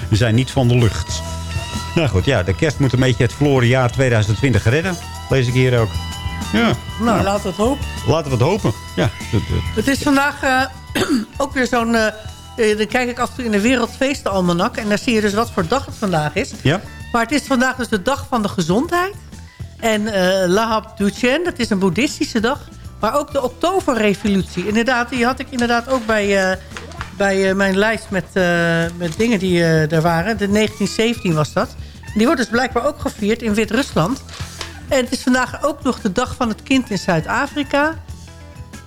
We zijn niet van de lucht. Nou *laughs* goed, ja, de kerst moet een beetje het verloren jaar 2020 redden. Lees ik hier ook. Ja. Nou, laten we het hopen. Laten we het hopen, ja. Het is vandaag uh, *clears throat* ook weer zo'n... Uh, dan kijk ik af en toe in de Wereldfeestenalmanak. En daar zie je dus wat voor dag het vandaag is. Ja. Maar het is vandaag dus de dag van de gezondheid. En uh, Lahab Duchen, dat is een boeddhistische dag. Maar ook de Oktoberrevolutie. Inderdaad, die had ik inderdaad ook bij... Uh, bij uh, mijn lijst met, met dingen die er waren. De 1917 was dat. Die wordt dus blijkbaar ook gevierd in Wit-Rusland. En het is vandaag ook nog de dag van het kind in Zuid-Afrika.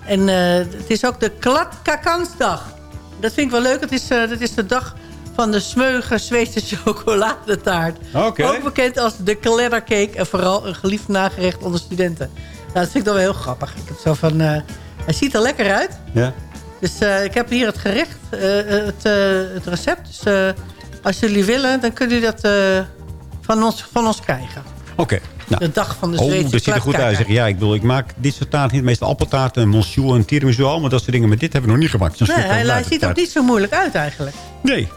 En het is ook de Klatkakansdag. Dat vind ik wel leuk. Het is, dat is de dag van de smeuige Zweedse *laughs* chocoladetaart. Okay. Ook bekend als de cake. En vooral een geliefd nagerecht onder studenten. Nou, dat vind ik dan wel heel grappig. Ik heb zo van... hij ziet er lekker uit. Ja. Dus ik heb hier het gerecht, het, het, recept. Dus als jullie willen, dan kunnen jullie dat van, ons, van ons krijgen. Oké. Okay, nou. De dag van de Zweedse Oh, dat ziet er goed uit. Zeg. Ja, ik bedoel, ik maak dit soort taart niet. Meestal appeltaart en monsieur en tiramisu. Allemaal dat soort dingen. Maar dit hebben we nog niet gemaakt. Nee, hij, hij ziet er ook niet zo moeilijk uit eigenlijk. Nee.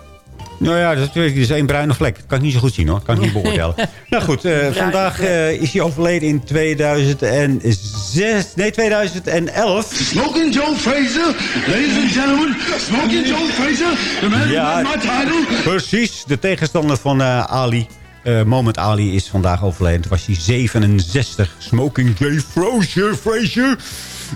Nou ja, dat is één bruine vlek. Dat kan ik niet zo goed zien hoor. Dat kan ik niet *laughs* beoordelen. nou goed, uh, vandaag uh, is hij overleden in 2006. Nee, 2011. Smoking Joe Fraser, ladies and gentlemen. Smoking Joe Fraser, the man ja, my title. Precies, de tegenstander van uh, Ali. Uh, Moment Ali is vandaag overleden. Toen was hij 67. Smoking Jay Fraser, Fraser.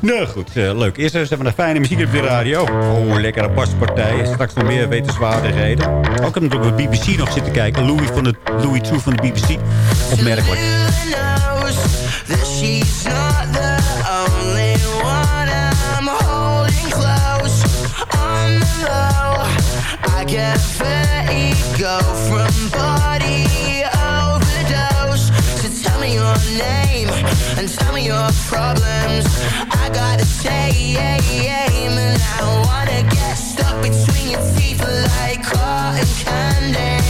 Nou goed, uh, leuk. Eerst eens even een fijne muziek op de radio. Oh, lekkere baspartij. Straks nog meer wetenswaardigheden. Ook heb ik op de BBC nog zitten kijken. Louis, van de, Louis True van de BBC. Opmerkelijk. Name and tell me your problems. I gotta say, and I wanna get stuck between your teeth like cotton candy.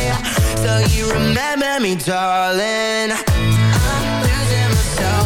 So you remember me, darling? I'm losing myself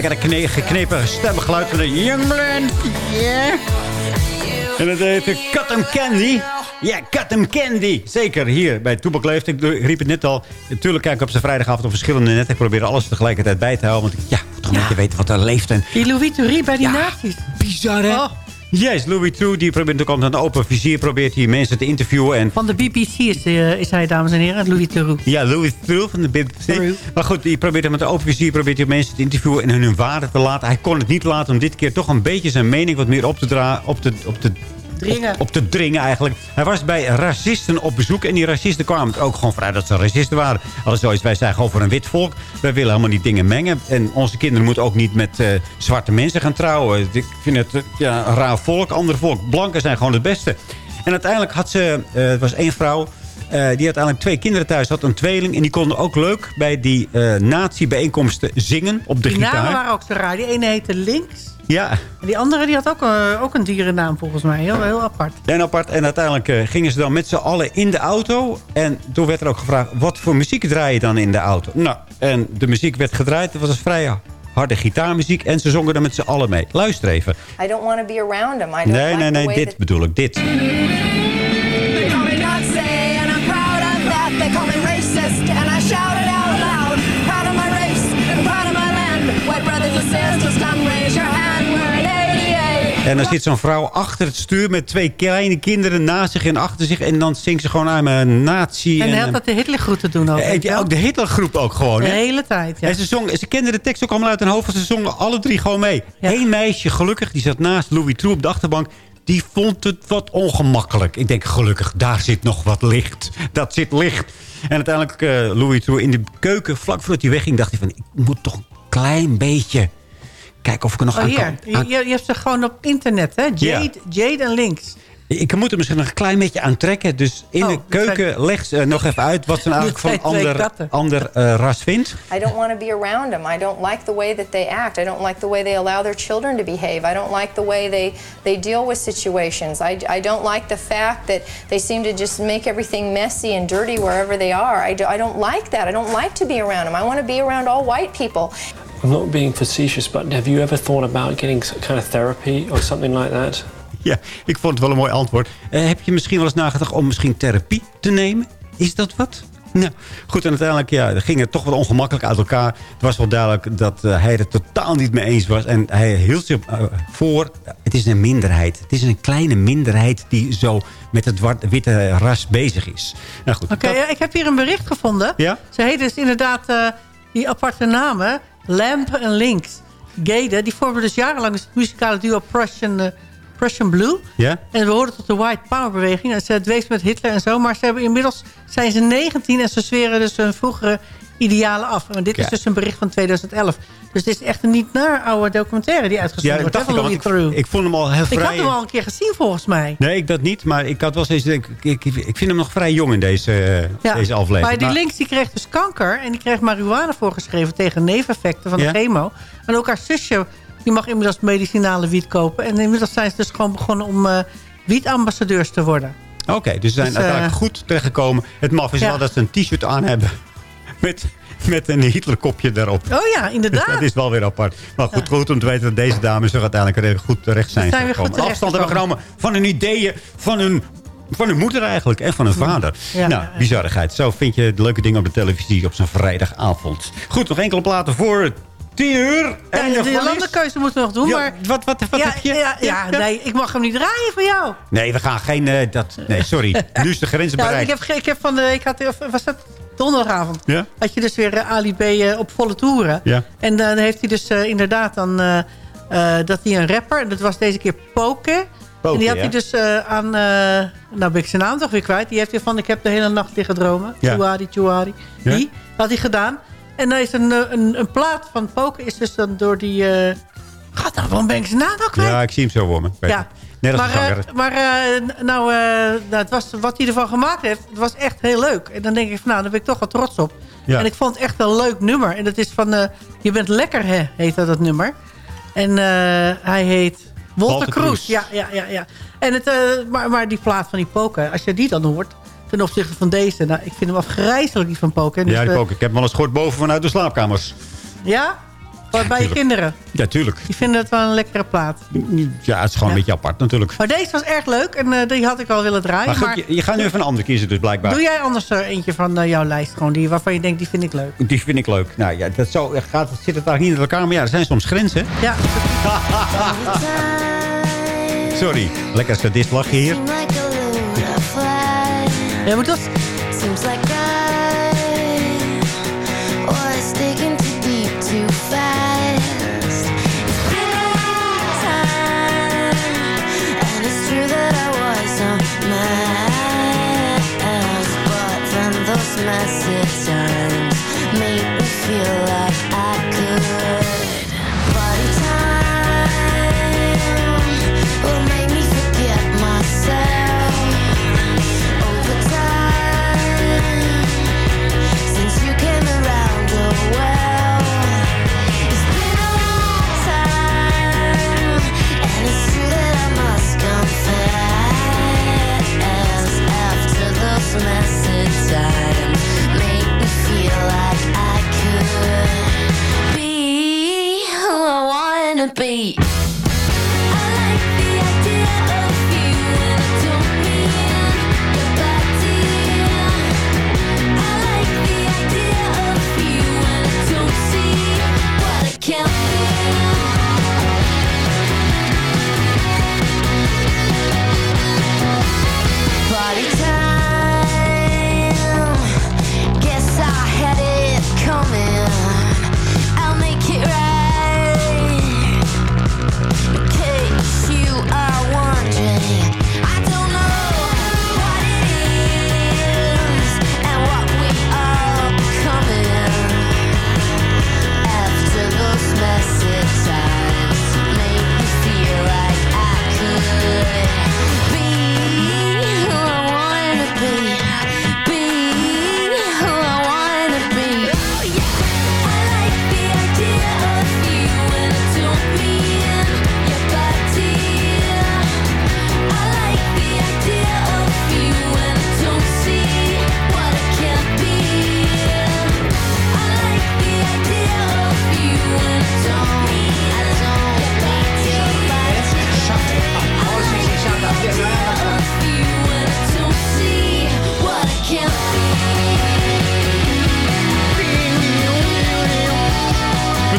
Lekker kne geknepen stemgeluid van de Youngblood. Yeah. En het heet Cut 'em Candy. Ja, Cut 'em Candy. Zeker hier bij Toebak Leeft. Ik riep het net al. Natuurlijk kijk ik op zijn vrijdagavond op verschillende netten. Ik probeer alles tegelijkertijd bij te houden. Want ik, ja, ik moet toch een beetje weten wat er leeft. En... Die Louis bij die ja, nazi's. Bizar, hè? Oh. Yes, Louis True, die probeert natuurlijk met een open vizier probeert hier mensen te interviewen. En... Van de BBC is, uh, is hij, dames en heren, Louis True. Ja, Louis True van de BBC. Maar goed, die probeert met een open vizier probeert hij mensen te interviewen en hun waarde te laten. Hij kon het niet laten om dit keer toch een beetje zijn mening wat meer op te dragen, op te, op te Dringen. Op, te dringen eigenlijk. Hij was bij racisten op bezoek. En die racisten kwamen ook gewoon vanuit dat ze racisten waren. Alles zoiets, wij zijn gewoon voor een wit volk. Wij willen helemaal niet dingen mengen. En onze kinderen moeten ook niet met uh, zwarte mensen gaan trouwen. Ik vind het uh, ja, een raar volk, ander volk. Blanken zijn gewoon het beste. En uiteindelijk had ze, uh, het was één vrouw... Uh, die uiteindelijk twee kinderen thuis had, een tweeling. En die konden ook leuk bij die uh, nazi-bijeenkomsten zingen op de die gitaar. Die namen waren ook zo raar. Die ene heette Links. Ja. En die andere die had ook, uh, ook een dierennaam volgens mij. Heel, heel apart. En apart. En uiteindelijk uh, gingen ze dan met z'n allen in de auto. En toen werd er ook gevraagd, wat voor muziek draai je dan in de auto? Nou, en de muziek werd gedraaid. Het was een vrij harde gitaarmuziek. En ze zongen er met z'n allen mee. Luister even. I don't want to be around them. I don't nee, like nee, nee. Dit that... bedoel ik. Dit. En dan zit zo'n vrouw achter het stuur met twee kleine kinderen naast zich en achter zich. En dan zingt ze gewoon aan mijn nazi. En, en helpt dat de Hitlergroep te doen ook. Ja, ook de Hitlergroep ook gewoon. De hè? hele tijd, ja. En ze, zong, ze kenden de tekst ook allemaal uit hun hoofd. Ze zongen alle drie gewoon mee. Eén meisje, gelukkig, die zat naast Louis True op de achterbank. Die vond het wat ongemakkelijk. Ik denk, gelukkig, daar zit nog wat licht. Dat zit licht. En uiteindelijk, uh, Louis True in de keuken, vlak voordat hij wegging... dacht hij van, ik moet toch een klein beetje... Kijken of ik er nog oh, aan hier. kan. Aan... Je, je hebt ze gewoon op internet, hè? Jade, ja. Jade en Links. Ik moet er misschien nog een klein beetje aan trekken. Dus in oh, de keuken zijn... leg ze nog even uit... wat ze nou *laughs* eigenlijk van ander, ander uh, ras vindt. I don't want to be around them. I don't like the way that they act. I don't like the way they allow their children to behave. I don't like the way they, they deal with situations. I, I don't like the fact that they seem to just make everything messy and dirty wherever they are. I, do, I don't like that. I don't like to be around them. I want to be around all white people. I'm not being facetious, but have you ever thought about getting kind of therapy or something like that? Ja, ik vond het wel een mooi antwoord. Uh, heb je misschien wel eens nagedacht om misschien therapie te nemen? Is dat wat? Nou, goed, en uiteindelijk ja, ging het toch wat ongemakkelijk uit elkaar. Het was wel duidelijk dat uh, hij het totaal niet mee eens was. En hij hield zich uh, voor, het is een minderheid. Het is een kleine minderheid die zo met het witte ras bezig is. Nou goed. Oké, okay, dat... ja, ik heb hier een bericht gevonden. Ja? Ze heet dus inderdaad uh, die aparte namen. Lamp en Links. Gade, die vormden dus jarenlang het muzikale duo Prussian... Prussian Blue. En we hoorden tot de White Power beweging. En ze dweeft met Hitler en zo. Maar ze hebben inmiddels zijn ze 19 en ze zweren dus hun vroegere idealen af. Dit ja. is dus een bericht van 2011. Dus dit is echt een niet naar oude documentaire die uitgezonden ja, wordt. Dacht ik, al, ik, ik vond hem al heel vrij... Ik had hem al een keer gezien volgens mij. Nee, ik dat niet. Maar ik had wel steeds... Ik, ik, ik vind hem nog vrij jong in deze, ja. deze aflevering. Maar die maar, links die kreeg dus kanker. En die kreeg marihuana voorgeschreven tegen neveneffecten van de chemo. En ook haar zusje die mag inmiddels medicinale wiet kopen. En inmiddels zijn ze dus gewoon begonnen om uh, wietambassadeurs te worden. Oké, okay, dus ze zijn dus, uiteindelijk uh, goed terechtgekomen. Het maf is ja. wel dat ze een t-shirt aan hebben met, met een Hitlerkopje daarop. Oh ja, inderdaad. Dus *laughs* dat is wel weer apart. Maar goed, ja. goed om te weten dat deze dames er uiteindelijk goed terecht zijn, zijn gekomen. Terecht Afstand hebben genomen van hun ideeën, van hun van hun moeder eigenlijk en van hun vader. Ja, nou, bizarigheid. Zo vind je de leuke dingen op de televisie op zo'n vrijdagavond. Goed, nog enkele platen voor 10 uur. En ja, de landenkeuze moeten we nog doen. Ja, maar, wat wat, wat ja, heb je? Ja, ja, nee, ik mag hem niet draaien voor jou. Nee, we gaan geen... Uh, dat, nee, sorry. *laughs* nu is de grens bereikt. ik, heb, ik heb van de... Ik had, was dat donderdagavond? Ja? Had je dus weer uh, Ali B uh, op volle toeren. Ja. En dan heeft hij dus inderdaad dan... dat hij een rapper... En dat was deze keer Poke. Poke en die had ja. hij dus aan... nou ben ik zijn naam toch weer kwijt. Die heeft hij van... Ik heb de hele nacht liggen dromen. Ja. Chuari, Chuari. Ja? Die had hij gedaan. En dan is een, een, een plaat van Poker is dus dan door die... Uh... Gaat nou, waarom ben ik zijn naam kwijt? Ja, ik zie hem zo voor me. Ja. Net als maar uh, maar uh, nou, uh, nou, het was, wat hij ervan gemaakt heeft, het was echt heel leuk. En dan denk ik van, nou, daar ben ik toch wel trots op. Ja. En ik vond het echt een leuk nummer. En dat is van, Je bent lekker, hè, heet dat, dat nummer. En hij heet Walter. Kroes. Ja, ja, ja, ja. En het, maar, maar die plaat van die poker, als je die dan hoort ten opzichte van deze. Nou, ik vind hem afgrijzelijk, die van Poker. Dus, ja, die Poker. Ik heb hem al eens gehoord boven vanuit de slaapkamers. Ja? Bij- Bij je kinderen. Ja, tuurlijk. Die vinden het wel een lekkere plaat. Ja, het is gewoon een beetje apart natuurlijk. Maar deze was erg leuk en eh, die had ik al willen draaien. Maar goed, Maar, je, je gaat nu even een ander kiezen dus blijkbaar. doe jij anders er eentje van eh, jouw lijst gewoon, die, waarvan je denkt, die vind ik leuk. Die vind ik leuk. Nou ja, dat zo, gaat, zit het daar niet in elkaar. Maar ja, er zijn soms grenzen. Ja. *laughs* Sorry. Lekker sadist lachen hier. Ja, maar dat... feel like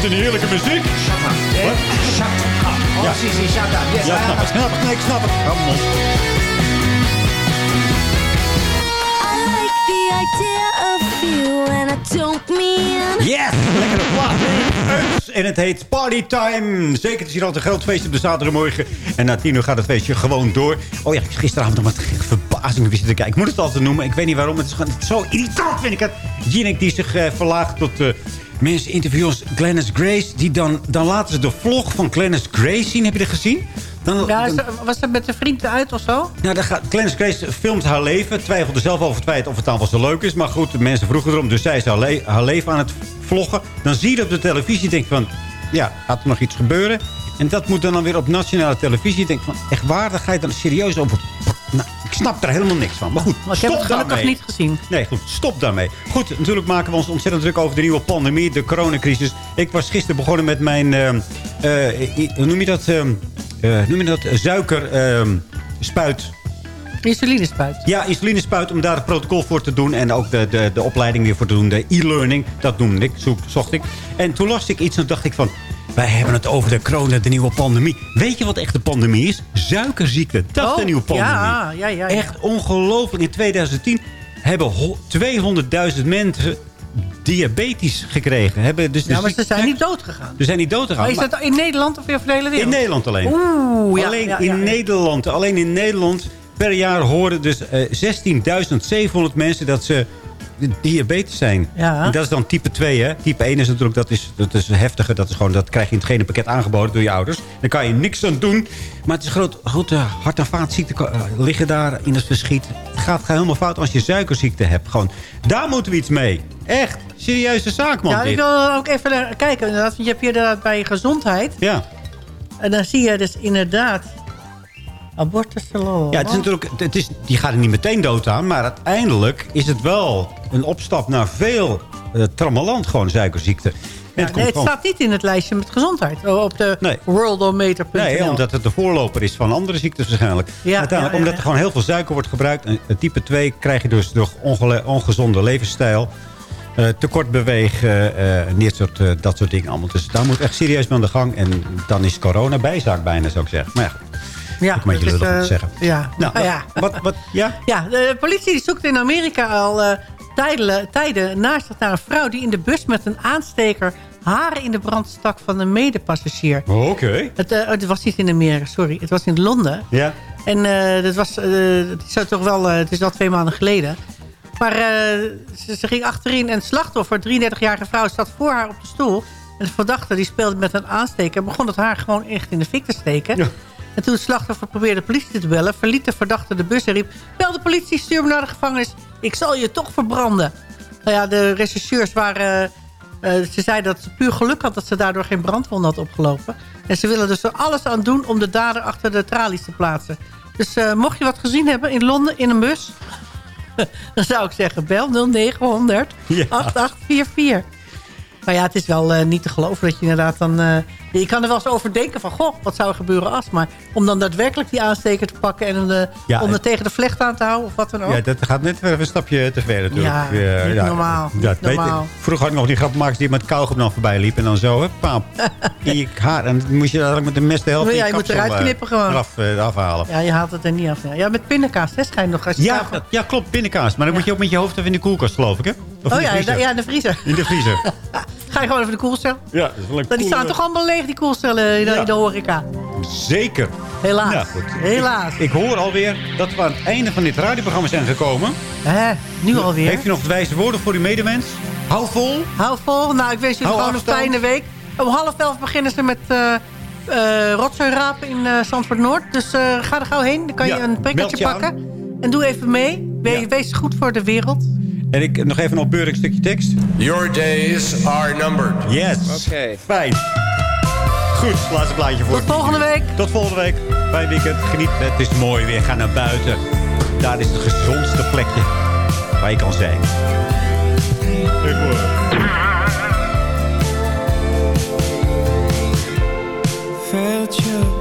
Met een heerlijke muziek. Wat? Ja. Ja, snap ik. Snap ik. Nee, ik snap het. Hou mond. I like the idea of you, and I don't mean. Yes! Lekkere plaat. En het heet Party Time. Zeker, het is hier altijd een groot feest op de zaterdagmorgen. En na tien uur gaat het feestje gewoon door. Oh ja, gisteravond nog wat verbazing weer zitten kijken. Ik moet het altijd noemen. Ik weet niet waarom. Het is gewoon zo irritant, vind ik het. Jinek die zich eh, verlaagt tot... eh, mensen interviewen als Glennis Grace. Die dan, dan laten ze de vlog van Glennis Grace zien. Heb je dat gezien? Dan, Ja, dan- was ze met een vriend uit of zo? nou, dan gaat, Grace filmt haar leven. Twijfelde zelf over het feit of het dan wel zo leuk is. Maar goed, de mensen vroegen erom. Dus zij is haar, le- haar leven aan het vloggen. Dan zie je dat op de televisie. Denk van, ja, gaat er nog iets gebeuren? En dat moet dan, dan weer op nationale televisie. Denk van, echt waar? Daar ga je dan serieus over... Nou, ik snap er helemaal niks van. Maar goed, Maar ik heb het gelukkig niet gezien. Nee, goed, stop daarmee. Goed, natuurlijk maken we ons ontzettend druk over de nieuwe pandemie, de coronacrisis. Ik was gisteren begonnen met mijn, ehm, eh, hoe noem je dat, ehm, eh, noem je dat, suiker, ehm, spuit. Insulinespuit. Ja, insulinespuit om daar het protocol voor te doen. En ook de, de, de opleiding weer voor te doen. De e-learning, dat noemde ik, zoek, zocht ik. En toen las ik iets en dacht ik van... Wij hebben het over de corona, de nieuwe pandemie. Weet je wat echt de pandemie is? Suikerziekte. Dat is de Oh, nieuwe pandemie. Ja, ja, ja. ja. Echt ongelooflijk. In 2010 hebben ho- 200.000 mensen diabetes gekregen. Hebben dus Ja, maar ze zijn niet dood gegaan. Ze zijn niet dood gegaan. Maar is dat in Nederland of weer de hele wereld? in Nederland alleen. Oeh, ja. alleen ja, in ja. Nederland. Alleen in Nederland per jaar horen dus eh 16.700 mensen dat ze diabetes zijn. Ja. En dat is dan type 2, hè? Type 1 is natuurlijk, dat is, dat is heftiger. Dat, is gewoon, dat krijg je in het gene pakket aangeboden door je ouders. Daar kan je niks aan doen. Maar het is groot, grote hart- en vaatziekten eh, liggen daar in het verschiet. Het gaat helemaal fout als je suikerziekte hebt. Gewoon, daar moeten we iets mee. Echt, serieuze zaak, man. Ja, ik wil ook even naar kijken. Inderdaad, want je hebt hier inderdaad bij gezondheid. Ja. En dan zie je dus inderdaad... Abortus, Ja, het is natuurlijk, het is, die gaat er niet meteen dood aan. Maar uiteindelijk is het wel een opstap naar veel uh, trammeland, gewoon suikerziekte. Ja, het, nee, het staat niet in het lijstje met gezondheid. oh, Op de Nee. worldometer.nl. Nee, omdat het de voorloper is van andere ziektes waarschijnlijk. Ja, Uiteindelijk, ja, omdat er gewoon heel veel suiker wordt gebruikt. En eh, type 2 krijg je dus door ongezonde levensstijl. eh, tekort bewegen, eh, niet soort, eh, dat soort dingen allemaal. Dus daar moet echt serieus mee aan de gang. En dan is corona bijzaak bijna, zou ik zeggen. Maar ja. Ja, Ook een beetje dat eh, zeggen. Ja, Nou, Nou, ja. Wat, wat, ja? Ja, de politie zoekt in Amerika al eh, tijden, tijden naast zich naar een vrouw... die in de bus met een aansteker haren in de brand stak van een medepassagier. Oké. Het, eh, het was niet in Amerika, sorry. Het was in Londen. Ja. En eh dat was, eh, het, is toch wel, het is al twee maanden geleden. Maar ze, ze ging achterin en het slachtoffer, een 33-jarige vrouw, zat voor haar op de stoel. En de verdachte die speelde met een aansteker... en begon het haar gewoon echt in de fik te steken. En toen het slachtoffer probeerde de politie te bellen... verliet de verdachte de bus en riep... bel de politie, stuur me naar de gevangenis. Ik zal je toch verbranden. Nou ja, de rechercheurs waren... eh, eh, ze zei dat ze puur geluk had dat ze daardoor geen brandwond had opgelopen. En ze willen dus er alles aan doen om de dader achter de tralies te plaatsen. Dus eh, mocht je wat gezien hebben in Londen in een bus... *laughs* dan zou ik zeggen bel 0900 8844. Maar ja, het is wel niet te geloven dat je inderdaad dan... eh, je kan er wel eens over denken van... goh, wat zou er gebeuren als? Maar om dan daadwerkelijk die aansteker te pakken... en eh, Ja, om er tegen de vlecht aan te houden of wat dan ook. Ja, dat gaat net even een stapje te ver natuurlijk. Ja, Eh, niet normaal, Ja, niet je, normaal. vroeger had ik nog die grappenmakers die met kauwgom dan voorbij liep. En dan zo, hè, paap, *laughs* in je haar. En dan moest je eigenlijk met de mes de helft Ja, van je moet eruit eh, knippen gewoon. Eraf, eh, afhalen. Ja, je haalt het er niet af. Ja, ja met pindakaas, hè, schijnt nog. Als je Ja, dat- ja, klopt, pindakaas. Maar dan moet je ook met je hoofd even in de koelkast, geloof ik, hè? Of in Oh de ja, ja, in de vriezer. In de vriezer. *laughs* Ga je gewoon even de koelcel. Ja, dat is wel een Die staan toch allemaal leeg, die koelcellen in de, in de horeca. Zeker. Helaas. Ja, goed. Helaas. Ik hoor alweer dat we aan het einde van dit radioprogramma zijn gekomen. Hè, nu alweer. Heeft u nog wijze woorden voor uw medemens? Hou vol. Hou vol. Nou, ik wens jullie Hou gewoon afstand. een fijne week. Om half elf beginnen ze met eh eh rotzooi rapen in eh Zandvoort Noord. Dus eh, ga er gauw heen. Dan kan Ja, je een meld prikkeltje je aan. pakken. En doe even mee. We- Wees goed voor de wereld. En ik nog even een opbeurig stukje tekst. Your days are numbered. Yes. Oké. Fijn. Goed, laatste plaatje voor. Tot volgende week. Tot volgende week. Fijn weekend. Geniet. Het is mooi weer. Ga naar buiten. Daar is het gezondste plekje waar je kan zijn. Ik hoor. Felt your